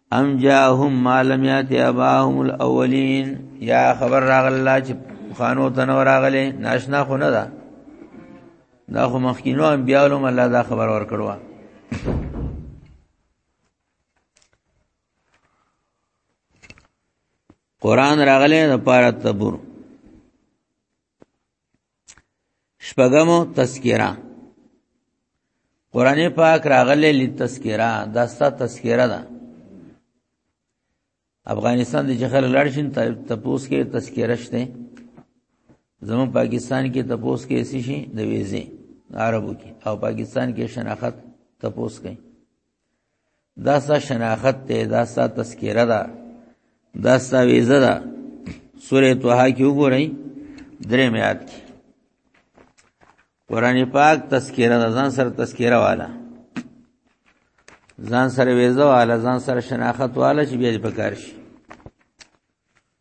Speaker 1: ام جاءهم ما لم یاتی اباهم الاولین یا خبر راغلا چې خانو تنور راغله ناشنا خو نه ده دا خو مخکینو انبیانو الله دا خبر ورکړو قران راغله د پاره تبور شپږمو تذکرہ قران پاک راغله لتذکرہ دا ستا تذکرہ ده افغانستان د جخر لړشن تپوس کې تذکرہ شته زمو پاکستان کې تپوس کې سې شي د ویزه عربو کې او پاکستان کې شناخت تپوس کوي دا ستا شناخت ته دا ستا تذکره ده دا ستا ویزه ده سوره طه کې وګورئ درې میات کې قران پاک تذکره ده ځان سره تذکره والا ځان سره ویزه والا ځان سره شناخت والا چې بیا دې پکار شي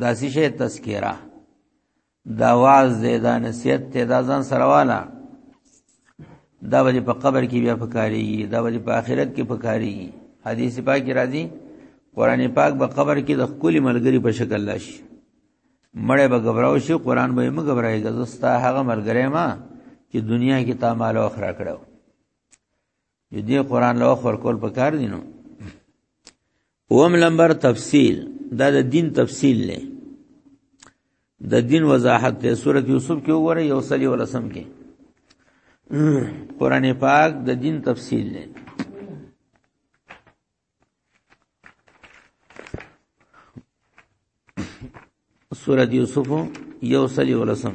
Speaker 1: دا څه شی تذکرہ دا واز دی دا نصیحت دی دا ځان سره والا دا به په قبر کې بیا پکاريږي دا به په آخرت کې پکاريږي حدیث پاک کې راځي قران پاک به قبر کې د خپل ملګری په شکل لاشي مړې به غبراو شي قران به موږ غبرایي زستا هغه ملګری ما چې دنیا کې تا مال او اخره کړو دې قران له وخت ورکول پکار دي نو اوم لمبر تفصیل دا د دین تفصیل لې د دین وضاحت ته سورۃ یوسف کې وګوره یو سلی ولسم کې قران پاک د دین تفصیل لې سورۃ یوسف یو سلی ولسم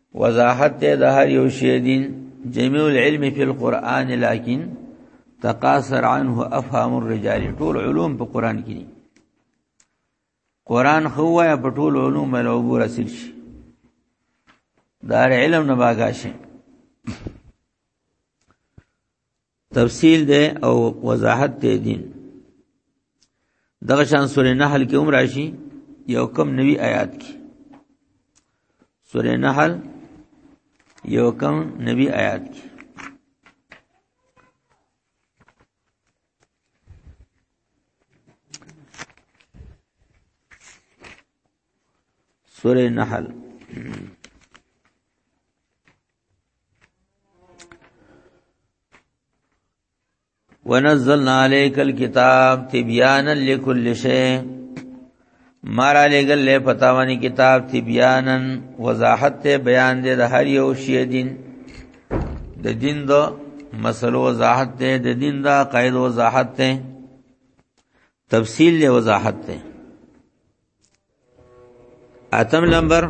Speaker 1: وضاحت ته د هر یو شی دین جميع العلم فی القرآن لكن تقاصر عنه افهام الرجال ټول علوم په قران کې دي قران خو یا په ټول علوم له عبور حاصل شي دار علم نه باګا شي تفصیل دی او وضاحت دی دین دغه شان سورې نحل کې عمر راشي یو کم نوی آیات کې سورې نحل یو کم نوی آیات کې سورې نحل ونزلنا عليك الكتاب تبيانا لكل شيء مار علی گل له پتاوانی کتاب تبیانا وضاحت ته بیان دې د هر یو شی دین د دین د مسلو وضاحت ته د دین د قاعد وضاحت ته تفصیل له وضاحت ته اتم نمبر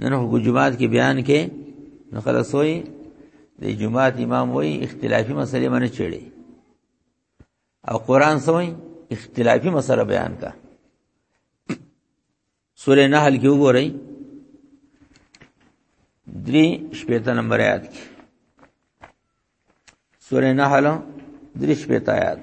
Speaker 1: نن خو جمعات کې بیان کې نو خلاص وای د جمعات امام وای اختلافي مسلې باندې چړي او قران سوې اختلافي مسله بیان کا سورې نحل کې وګورئ درې شپږ نمبر آیات کې سورې نحل درې شپږ آیات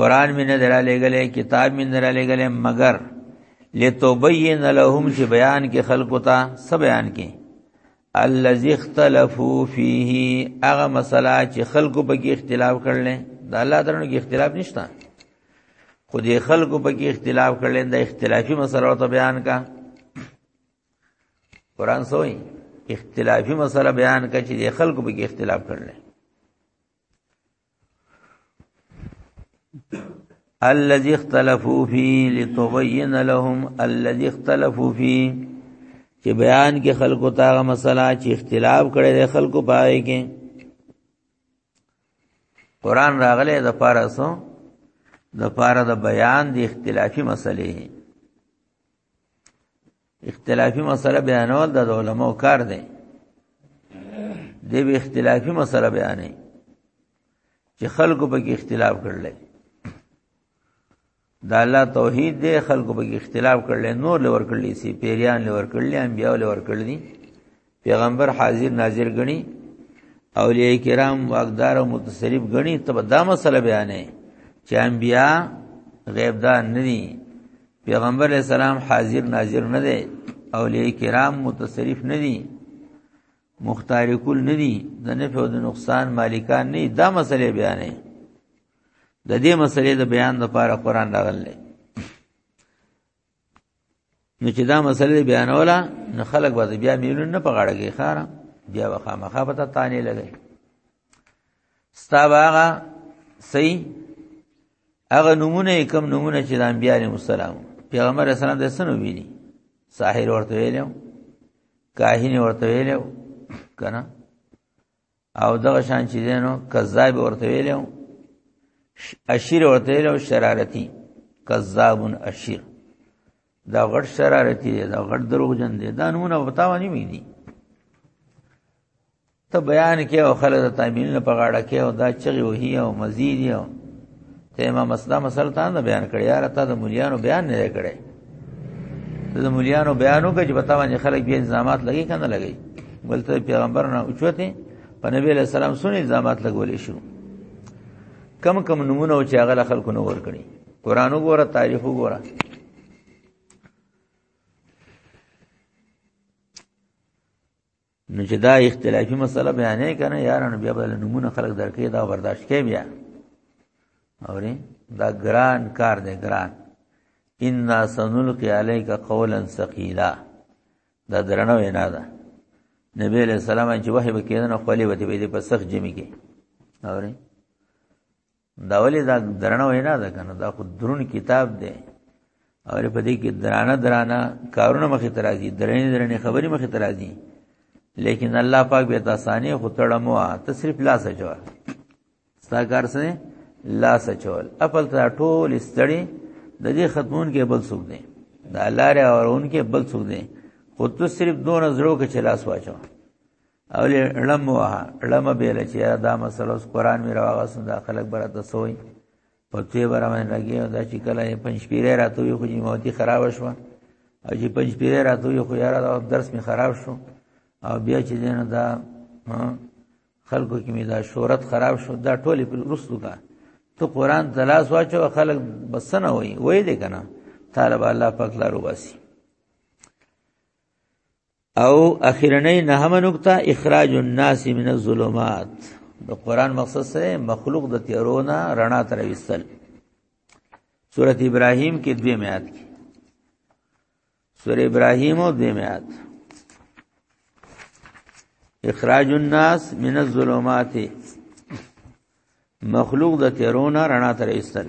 Speaker 1: قران مې نه درا لګلې کتاب مې نه درا لګلې مگر لتبین لهم چې بیان کې خلقو ته څه بیان کې الذي اختلفوا فيه هغه مسله چې خلقو په کې اختلاف کړل دا الله درنو کې اختلاف نشته خو دې خلقو په کې اختلاف کړل دا اختلافي مسله ته بیان کا قران سوې اختلافي مسله بیان کا چې دې خلقو په کې اختلاف کړل الذي اختلفوا فيه لتبين لهم الذي اختلفوا فيه چې بیان کې خلکو ته مسله چې اختلاف کړي د خلکو پاره کې قران راغله د پاره سو د پاره د بیان د اختلافي مسلې اختلافي مسله بیانول د علماء کار دی د به اختلافي مسله بیانې چې خلکو په کې اختلاف کړل دا الله توحید دی خلکو په کې اختلاف کړل نور لور کړل سي پیریان لور کړل انبیاء لور کړل دي پیغمبر حاضر ناظر غني اولیاء کرام واقدار او متصرف غني تب دا مسله بیانې چې انبیا غیب دار نه دي پیغمبر علیہ السلام حاضر ناظر نه دي اولیاء کرام متصرف نه دي مختار کل نه دي د نفع او د نقصان مالکان نه دا مسله بیانې د دې مسلې د بیان لپاره قران راغلی نو چې دا مسله بیانوله نو خلک به بیا میلون نه پغړه کې خاره بیا وخا مخه پتا تانه لګي ستا باغه صحیح هغه نمونه کم نمونه چې د انبیاء علیهم السلام پیغمبر اسلام د سنو ویلي ساحر ورته ویلو کاهین ورته ویلو کنه او دغه شان چې دینو کذاب ورته ویلو اشیر ورته ویلو شرارتی کذاب اشیر دا غټ شرارتی دی دا غټ دروغجن دی دا نمونه وتاونی مې دي ته بیان کې او خلک ته تعمیل نه پغاړه کې او دا چغي وهي او مزید او ته ما مسله مسله تا نه بیان کړی یار ته د مليانو بیان نه کړی ته د مليانو بیانو کې چې پتا باندې خلک به الزامات لګي کنه لګي بلته پیغمبر نه اوچوته په نبی له سلام سن الزامات لګولې شو کم کم نمونه او چې هغه خلکو نو ور کړی قران وګوره تاریخ وګوره نو چې دا اختلافي مسله بیانې کنه یارانو بیا بل نمونه خلق درکې دا برداشت کې بیا اوري دا ګران کار دی ګران ان سنلقي عليك قولا ثقيلا دا درنه وینا ده نبی علیہ السلام چې وحی وکیدنه خولې وتی به په سخت جمی کې اوري دا ولې دا درنه وینا ده کنه دا خو درون کتاب دی او په دې کې درانه درانه کارونه مخې ته راځي درنې درنې خبرې مخې ته راځي لیکن الله پاک به تاسانه خو تړمو تصریف لا سچوا ستا کار سره لا سچول خپل ته ټول استړي د دې ختمون کې بل څوک دی دا لارې اورون کې بل څوک دی خو ته صرف دون زړه کې چلاس واچو اولی ړم وه ړم بیل چې دا مسله اوس قران می راغسن دا خلک برته سوی په توی برمن لګي دا چې کله پنځ پیره راتو یو خجی موتی خراب شو او چې پنځ پیره راتو یو خو یاره دا درس می خراب شو او بیا چې دین دا خلکو کې می دا شهرت خراب شو دا ټوله په رسو کا ته قران تلاش واچو خلک بسنه وای وای دې کنه طالب الله پاک لارو باسي او اخیرنۍ نهمه نقطه اخراج الناس من الظلمات د قران مقصد سره مخلوق د تیرونه رڼا تر وستل سوره ابراهیم کې دوی میات کې سوره ابراهیم او دوی میات اخراج الناس من الظلمات مخلوق د تیرونه رڼا تر وستل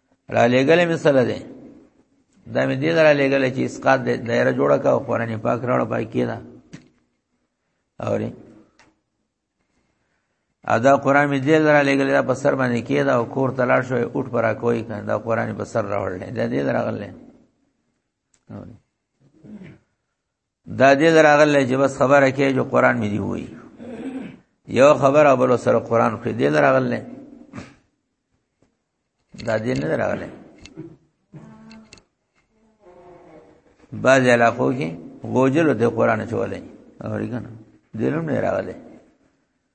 Speaker 1: را لګل مې سره ده دا مې دې را لګل چې اسقاط دې دایره جوړه کا قرآن پاک راړه پای کېدا اوري ادا قرآن مې دې را لګل دا په سر باندې کېدا او کور تلاش شوی اوټ پر کوي کنه دا قرآن په سر راوړل دا دې راغله اوري دا دې راغله چې بس خبره کې جو قران مې دی وای یو خبره بل سره قران کې دې راغله دا دې نه راغله بعض علاقو کې غوجل د قران چولې اورګنه دلم نه راغله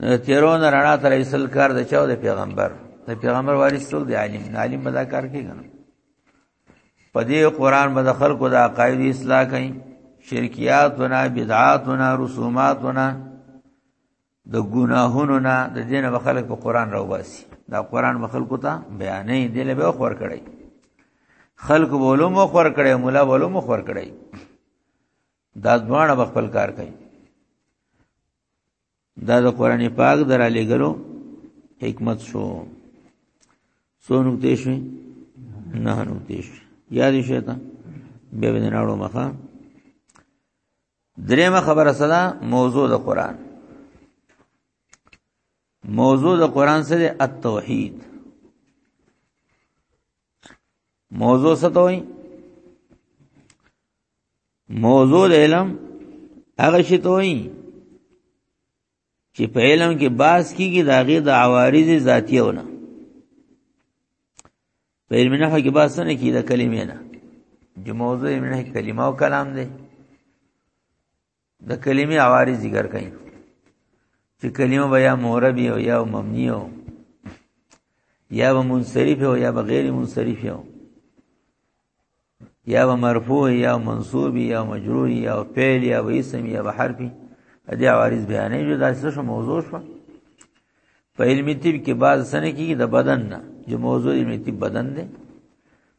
Speaker 1: تیرون رڼا تر ایسل کار د چاو د پیغمبر د پیغمبر وارث څوک دی عالم عالم به دا کار کوي کنه په دې قران به د خلکو د عقاید اصلاح کوي شرکیاتونه بدعاتونه رسوماتونه د ګناهونو نه د دین به خلک په قران راوباسي دا قران به خلکو ته بیانې دی له به خور کړي خلک بولو مو خور کړي مولا بولو مو خور کړي دا ځوان به خپل کار کوي دا د قران پاک درا لګلو حکمت شو سو نقطې شوي نه نقطې شوي یاد شي ته به به نړو مخه درېمه خبره صدا موضوع د قران موضوع د قران سره التوحید موضوع ستوي موضوع د علم هغه شی ته وایي چې په علم کې باس کیږي دا غي د عوارض ذاتیونه په علم نه کې باس نه کیږي د کلمې نه د موضوع علم نه کلمه او کلام دی د کلمې عوارض ذکر کړي چې کلمه بیا موربی او یا ممنی او یا به منصرف او یا به غیر منصرف او یا به مرفوع یا منصوب یا مجرور یا فعل یا اسم یا به حرفی دې عوارض بیانې جو دا څه موضوع شو په علمي طب کې بعض سنه کې د بدن نه جو موضوع علمي طب بدن دی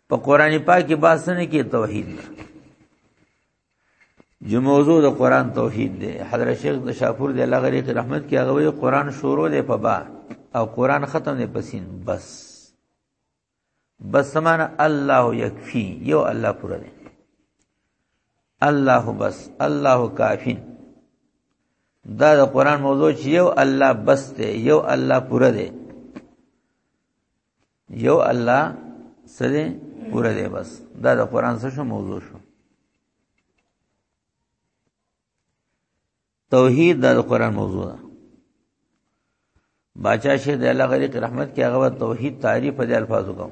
Speaker 1: په قران پاک کې بعض سنه کې توحید نه جو موضوع د قران توحید دی حضرت شیخ د شاپور دی الله غریق رحمت کی هغه وی قران شروع دی په با او قران ختم دی په سین بس بس سمانه الله یکفی یو الله پورا دی الله بس الله کافین دا د قران موضوع چې یو الله بس دی یو الله پورا دی یو الله سره پوره دی بس دا د قران سره شو موضوع شو توحید دا د قران موضوع ده باچا شه د الله غریق رحمت کې هغه توحید تعریف په الفاظو کوم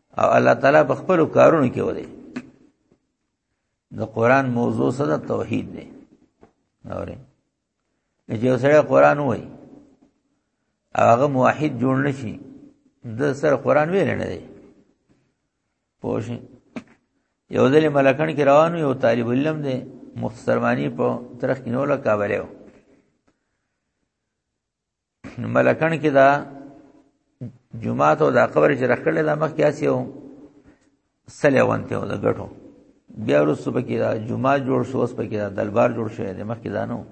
Speaker 1: او الله تعالی په خپل کارونو کې ودی د قران موضوع سره توحید دی اوري چې سره قران وای هغه موحد جوړ نشي د سره قران ویل نه دی پوه یو ځل ملکان کې روانو یو طالب علم دی مختصرمانی په طرف کې نو لا کابل یو ملکن کې دا جمعه ته دا قبر چې رخړل دا مخ کې اسیو سلې وانته او دا غټو بیا ورسو پکې دا جمعه جوړ شو اوس پکې دا دلبار جوړ شو د مخ کې دانو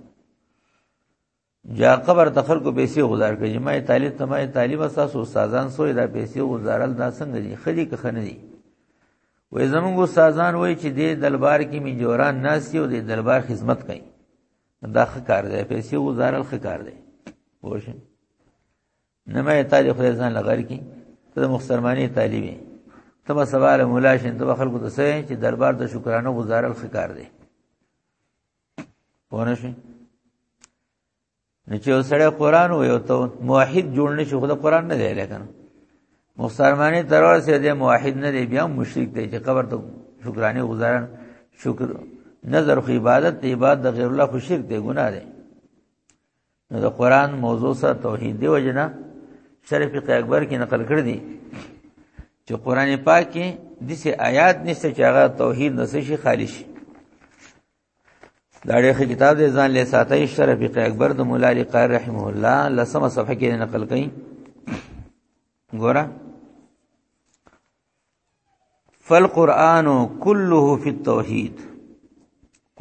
Speaker 1: جا قبر ته خلکو پیسې گزار کړي جمعه طالب ته ما طالب اساس استادان سوې دا پیسې گزارل دا څنګه دي خدي که خنه دي وې زمونږ استادان وای چې دې دلبار کې می جوران ناس یو دې دلبار خدمت کوي دا ښه کار دی پیسې وزارل ښه کار دی پوه شئ نه مې تعالی خدای ځان لغر کی ته د مخسرمانی طالبې ته به سوال مولا شین ته به خلکو ته سې چې دربار ته شکرانه گزارل ښه کار دی پوه شئ نو چې سړی قران وي او ته موحد جوړ نشي خو د قران نه دی لکه مختارمانی ترور سه د موحد نه دی بیا مشرک دی چې قبر ته شکرانه گزارن شکر نظر خو عبادت دی عبادت د غیر الله خو شرک دی ګناه دی نو د قران موضوع سره توحید دی وجنه شریف فقه اکبر کې نقل کړ دی چې قران پاک کې دسه آیات نشته چې هغه توحید نسې شي خالص شي دا ډېر کتاب دې ځان له ساتي شرف اکبر د مولا علي قاری رحمه الله لسمه صفحه کې نقل کړي ګوره فالقران كله في التوحيد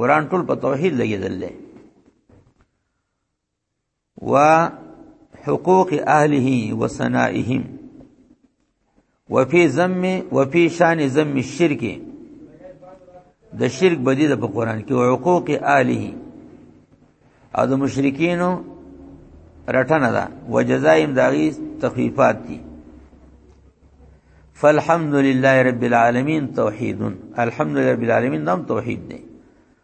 Speaker 1: قران ټول په توحید لګیدل دی و حقوق اهله وسنائهم وفي ذم وفي شان ذم الشرك د شرک بدی د قرآن کې او حقوق اهله او د مشرکینو رټنه ده وجزایم داغي تخفیفات دي فالحمد لله رب العالمین توحید الحمد لله رب العالمین نام توحید دی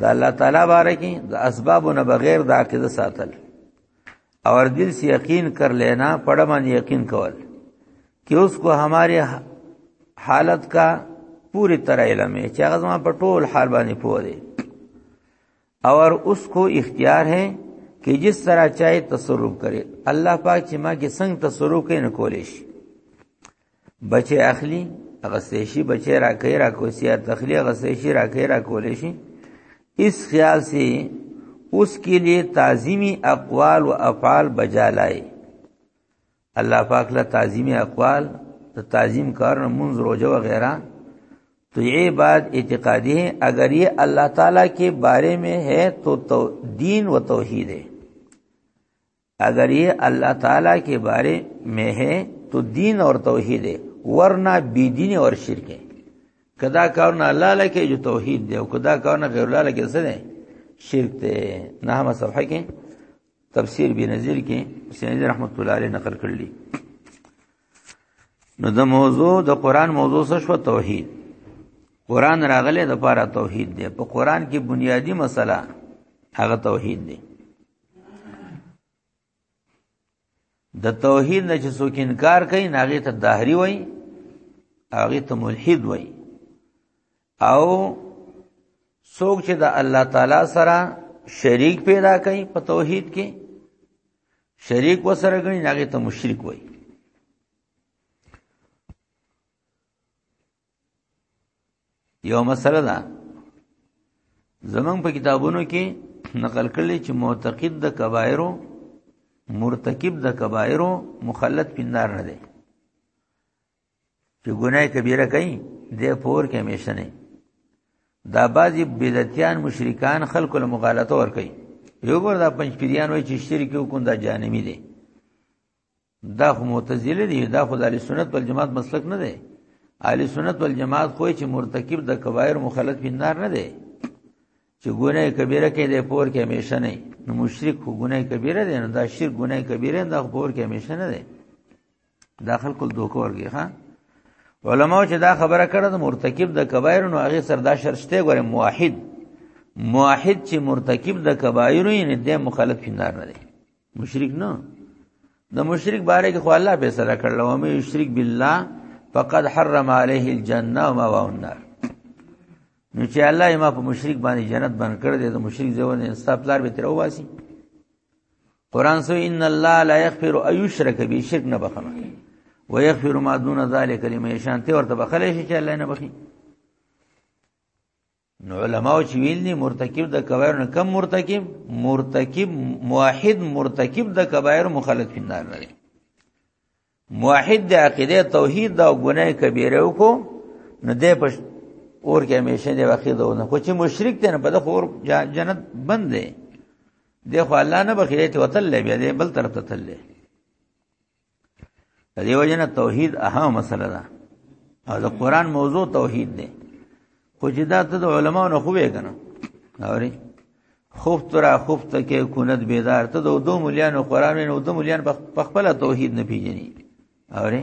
Speaker 1: د الله تعالی باره کې د اسبابو نه بغیر د عقیده ساتل اور دل سے یقین کر لینا پڑا من یقین کول کہ اس کو ہمارے حالت کا پوری طرح علم ہے چې هغه زما په ټول حال باندې پوه دی اور اس کو اختیار ہے کہ جس طرح چاہے تصرف کرے الله پاک چې ما کې څنګه تصرف کوي نه کولې شي بچي اخلي هغه سيشي بچي راکې راکو سيات اخلي هغه سيشي راکې راکول شي اس خیال سے اس کے لیے تعظیمی اقوال و افعال بجا لائے الله پاک له تعظیمی اقوال د تعظیم کار منځ روزه وغیرہ تو یہ بات اعتقادی ہے اگر یہ اللہ تعالی کے بارے میں ہے تو, تو دین و توحید ہے اگر یہ اللہ تعالی کے بارے میں ہے تو دین اور توحید ہے ورنہ بی دین اور شرک ہے کدا کارنا اللہ علیہ کے جو توحید دے کدا کارنا غیر اللہ علیہ کے سر ہے شرک تے نہ ہم صفحہ کے تفسیر بی نظیر کے سینید رحمت اللہ علیہ نقل کر لی نو د موضوع د قران موضوع څه شو توحید قران راغله د پاره توحید دی په قران کې بنیادی مسله هغه توحید دی د توحید نه چې څوک انکار کوي ناغه ته داهری وای هغه ته ملحد وای او څوک چې د الله تعالی سره شریک پیدا کوي په توحید کې شریک وسره غني ناغه ته مشرک وای یو مسله ده زمنګ په کتابونو کې نقل کړي چې معتقد د کبایرو مرتکب د کبایرو مخلد پندار نه دی چې ګناه کبیره کوي د پور کې همیشه نه دا بعضی بدعتيان مشرکان خلکو له مغالطه ور کوي یو ګور دا پنځ پیریان وای چې شرک وکوند جانمی دي دا خو معتزله دي دا خو د اهل سنت والجماعت مسلک نه دی اهل سنت والجماعت خو چې مرتکب د کبایر مخالف بنار نه دی چې ګناه کبیره کې د پور کې همیشه نه نو مشرک خو ګناه کبیره دی نو دا شرک ګناه کبیره دا پور کې همیشه نه دی داخل کول دوکه ورګي ها علماء چې دا خبره کړه د مرتکب د کبایر نو هغه سر دا شرشته ګوره موحد موحد چې مرتکب د کبایر یې نه د مخالف بنار نه دی مشرک نه د مشرک باره کې خو الله به سره کړل او مې شرک بالله فقد حرم عليه الجنه وما وهو النار نو چې الله یې ما په مشرک باندې جنت باندې کړ دې د مشرک ځوان انصاف لار به تر واسي قران سو ان الله لا يغفر اي يشرك به شرک نه بخنه ويغفر ما دون ذلك لمن يشاء ته ورته بخله شي چې الله نه بخي نو علماء چې ویل دي مرتکب د کبایر نه کم مرتکب مرتکب موحد مرتکب د کبایر مخالف فنار نه دی موحد د عقیده توحید دا ګناه کبیره وکړو نه دی په اور کې همیشه دی واقع ده نه خو چې مشرک دی نه په دغه اور جنت بند دی دی خو الله نه بخیره ته وتل بیا دی بل طرف ته تل دیو جن توحید اهم مسله ده او د قران موضوع توحید ده خو چې دا ته د علماو نه خوې کنه اوري خوف ترا خوف ته کې کونت بیدار ته د دوه مليانو قران نه دوه مليان په خپل توحید نه پیژني اوري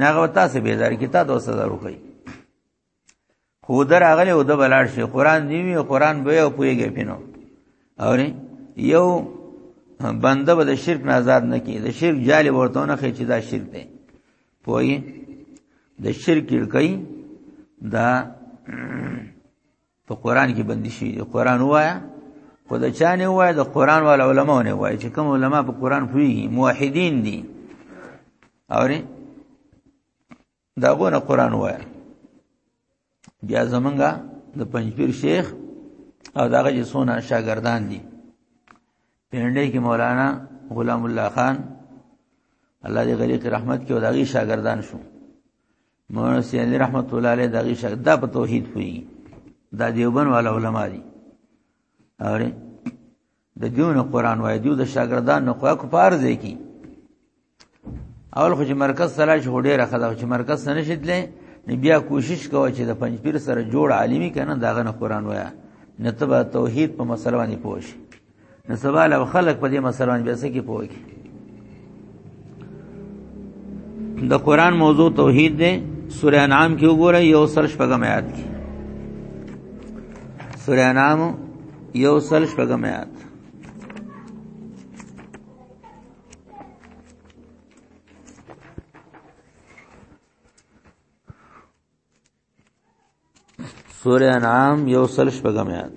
Speaker 1: ناغه تاسو بیدار کی تاسو سزا وکړي خو دراغله او د بلاړ شي قران دی وی قران به او پويږي پینو اوري یو بنده به د شرک نه آزاد نه کی د شرک جالي ورته نه خې چې دا شرک دی پوي د شرک کړکۍ دا په قران کې بندي شي قران وایا خو د چانه وایا د قران وال علماء نه وایا چې کوم علما په قران پوي موحدین دي اوري دا غونه قران وای بیا زمونږه د پنځپیر شیخ او داغه چې سونه شاګردان دي پینډې کې مولانا غلام الله خان الله دې غریق رحمت کې او داغي شاګردان شو مولانا سید رحمت الله علیه داغي شاګرد دا په توحید پوری دا دیوبن والا علما دي اوري د دیو نه قران وای دیو د شاګردان نه خو کو پار ځای کی اول خو چې مرکز سره شو ډیر خدا چې مرکز سره نشیدلې نو بیا کوشش کوه چې د پنځپیر سره جوړ عالمی کنه داغه نه قران وای نه تبا توحید په مسله باندې پوښ نه سوال او خلق په دې مسله باندې به څه کې پوښ د قران موضوع توحید ده سوره انعام کې وګوره یو سل شپږم آیات کې سوره انعام یو سل شپږم آیات سوره انعام یو سل شپږم آیات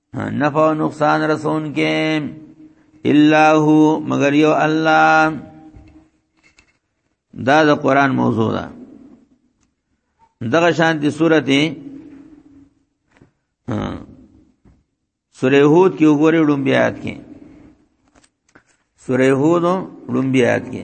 Speaker 1: نفع او نقصان رسون کې الا هو مگر یو الله دا د قران موضوع ده دغه شان دي سورته سوره هود کې وګورئ لومبي آیات کې سوره هود لومبي آیات کې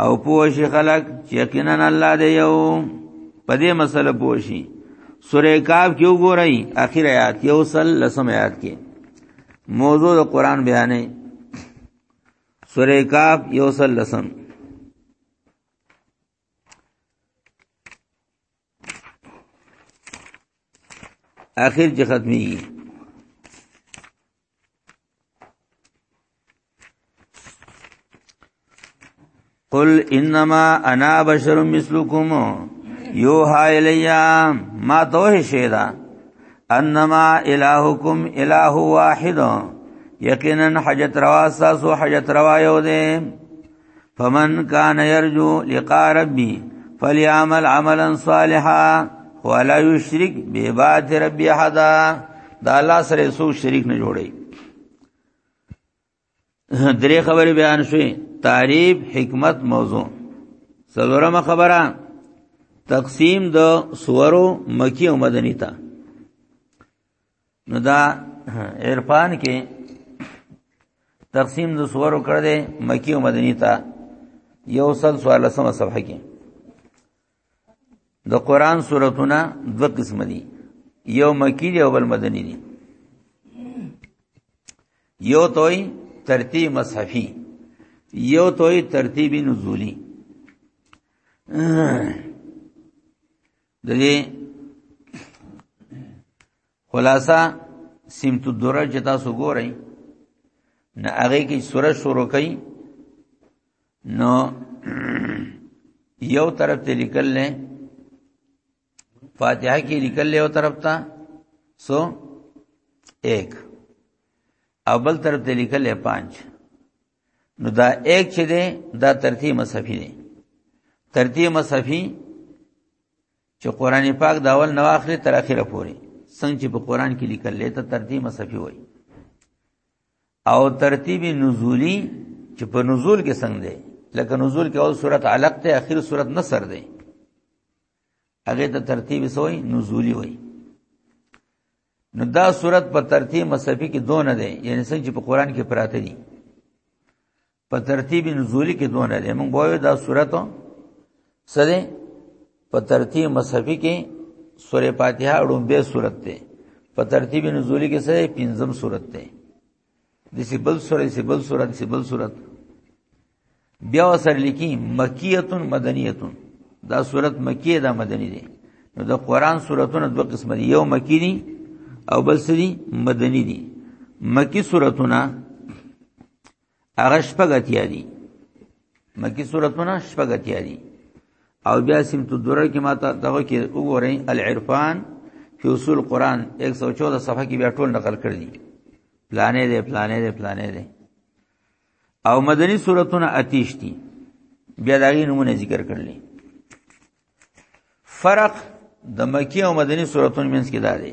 Speaker 1: او پوشی خلق یقینا الله دی یو په دې مسله پوشی سوره کاف کې وګورئ اخر آیات یو سل لسم آیات کې موضوع د قران بیانې سوره کاف یو سل لسم اخر چې ختمي قل انما انا بشر مثلكم یوها الیا ما توه شیدا انما الہکم الہ واحد یقینا حجت روا ساسو حجت روا یو دے فمن کان یرجو لقاء ربی فلیعمل عملا صالحا ولا یشرک بعبادت ربی حدا دا الله سره سو شریک نه جوړي درې خبرې بیان شوې تعریف حکمت موضوع څلورمه خبره تقسیم د سورو مکی او مدنی ته نو دا عرفان کې تقسیم د سور کړ دې مکی او مدنی ته یو سل سوال سم صفحه کې د قران سورتونه دو قسم دي یو مکی دی او بل مدنی دی یو توي ترتیب مصحفي یو توي ترتیب نزولی د دې خلاصہ سمت الدرر چې تاسو ګورئ نه هغه کې سوره شروع کړي نو یو طرف ته لیکل نه فاتحه کې لیکل یو طرف ته سو 1 او بل طرف ته لیکل 5 نو دا ایک چې دی دا ترتیب مصحفي دی ترتیب مصحفي چې قران پاک دا اول نو اخري تر اخره پوري څنګه چې په قران کې لیکل لې ته ترتیب مصحفي وای او ترتیب نزولی چې په نزول کې څنګه دی لکه نزول کې اول صورت علق ته اخر صورت نصر دی هغه ته ترتیب سوی نزولی وای نو دا صورت په ترتیب مصحفي کې دونه دی یعنی څنګه چې په قران کې پراته دي په ترتیب نزولی کې دونه دی موږ وایو دا صورت سره په ترتیب مصحفي کې سورې فاتحه وړومبه صورت ده په ترتیب نزولی کې سره پنځم صورت ده دسی بل سورت دسی بل سورت دسی بل سورت بیا سره لیکي مکیتون مدنیتون دا سورت مکی دا مدنی دی نو د قران سورتونه دوه قسم دي یو مکی دي او بل سری مدنی دي مکی سورتونه هغه شپږ اتیا دي مکی صورتونه شپږ اتیا دي او بیا سیم تو دره کې ماته دغه کې وګورئ العرفان فی اصول قران 114 صفحه کې بیا ټول نقل کړی دي پلانې دې پلانې دې پلانې دې او مدنی صورتونه اتیش دي بیا دغه نمونه ذکر کړل فرق د مکی او مدنی صورتونو منځ کې دا دی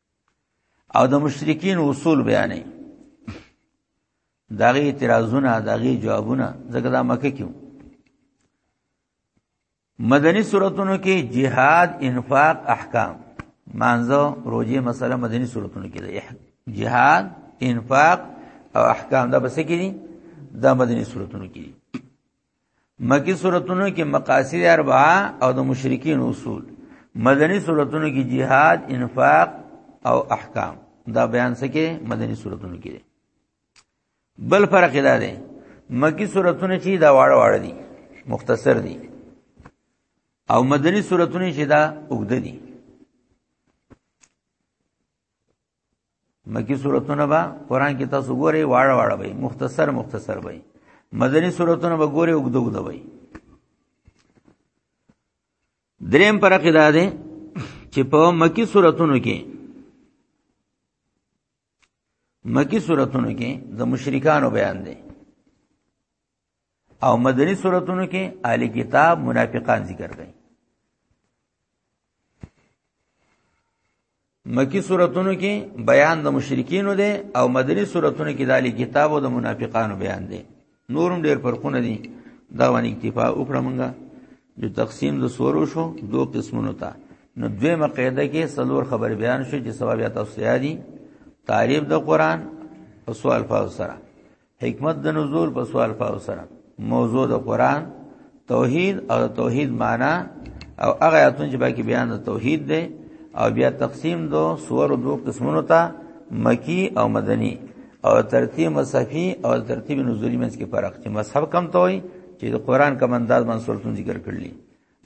Speaker 1: او د مشرکین اصول بیانې داغي اعتراضونه داغي جوابونه ځکه دا مکه کیو مدنی صورتونو کې جهاد انفاق احکام مانزو روزي مسله مدنی صورتونو کې ده جهاد انفاق او احکام دا بس کې دي دا مدنی صورتونو کې دي مکی صورتونو کې مقاصد اربعه او د مشرکین اصول مدنی صورتونو کې jihad انفاق او احکام دا بیان سکے مدنی صورتونو کې بل فرق دا دی مکی صورتونه چې دا واړه واړه دي مختصر دي او مدنی صورتونه چې دا اوږده دي مکی صورتونه با قران کې تاسو ګوري واړه واړه وي مختصر مختصر وي مدني صورتونه به ګوري وګدو وګدو وي دریم پر قدا ده چې په مکی صورتونو کې مکی صورتونو کې د مشرکانو بیان دی او مدنی صورتونو کې اهل کتاب منافقان ذکر کړي مکی صورتونو کې بیان د مشرکینو دی او مدنی صورتونو کې د اهل کتاب او د منافقانو بیان دی نورم ډیر فرقونه دي دا باندې اکتفا وکړه مونږه جو تقسیم د سورو شو دو قسمونو ته نو دویمه قاعده کې څلور خبر بیان شو چې سبب یا تاسو یادي تعریف د قران او سوال فاز سره حکمت د نزول په سوال پاو سره موضوع د قران توحید او توحید معنا او هغه آیاتونه چې باقي بیان د توحید دی او بیا تقسیم دو سور دو قسمونو ته مکی او مدنی او ترتیب مصحفی او ترتیب نزولی منځ کې فرق چې مصحف کم توي چې د قران کم انداز من سورتون ذکر کړل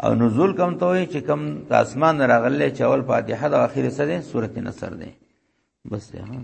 Speaker 1: او نزول کم توي چې کم د اسمان راغله چول فاتحه د اخیره سره سورته نصر ده بس ها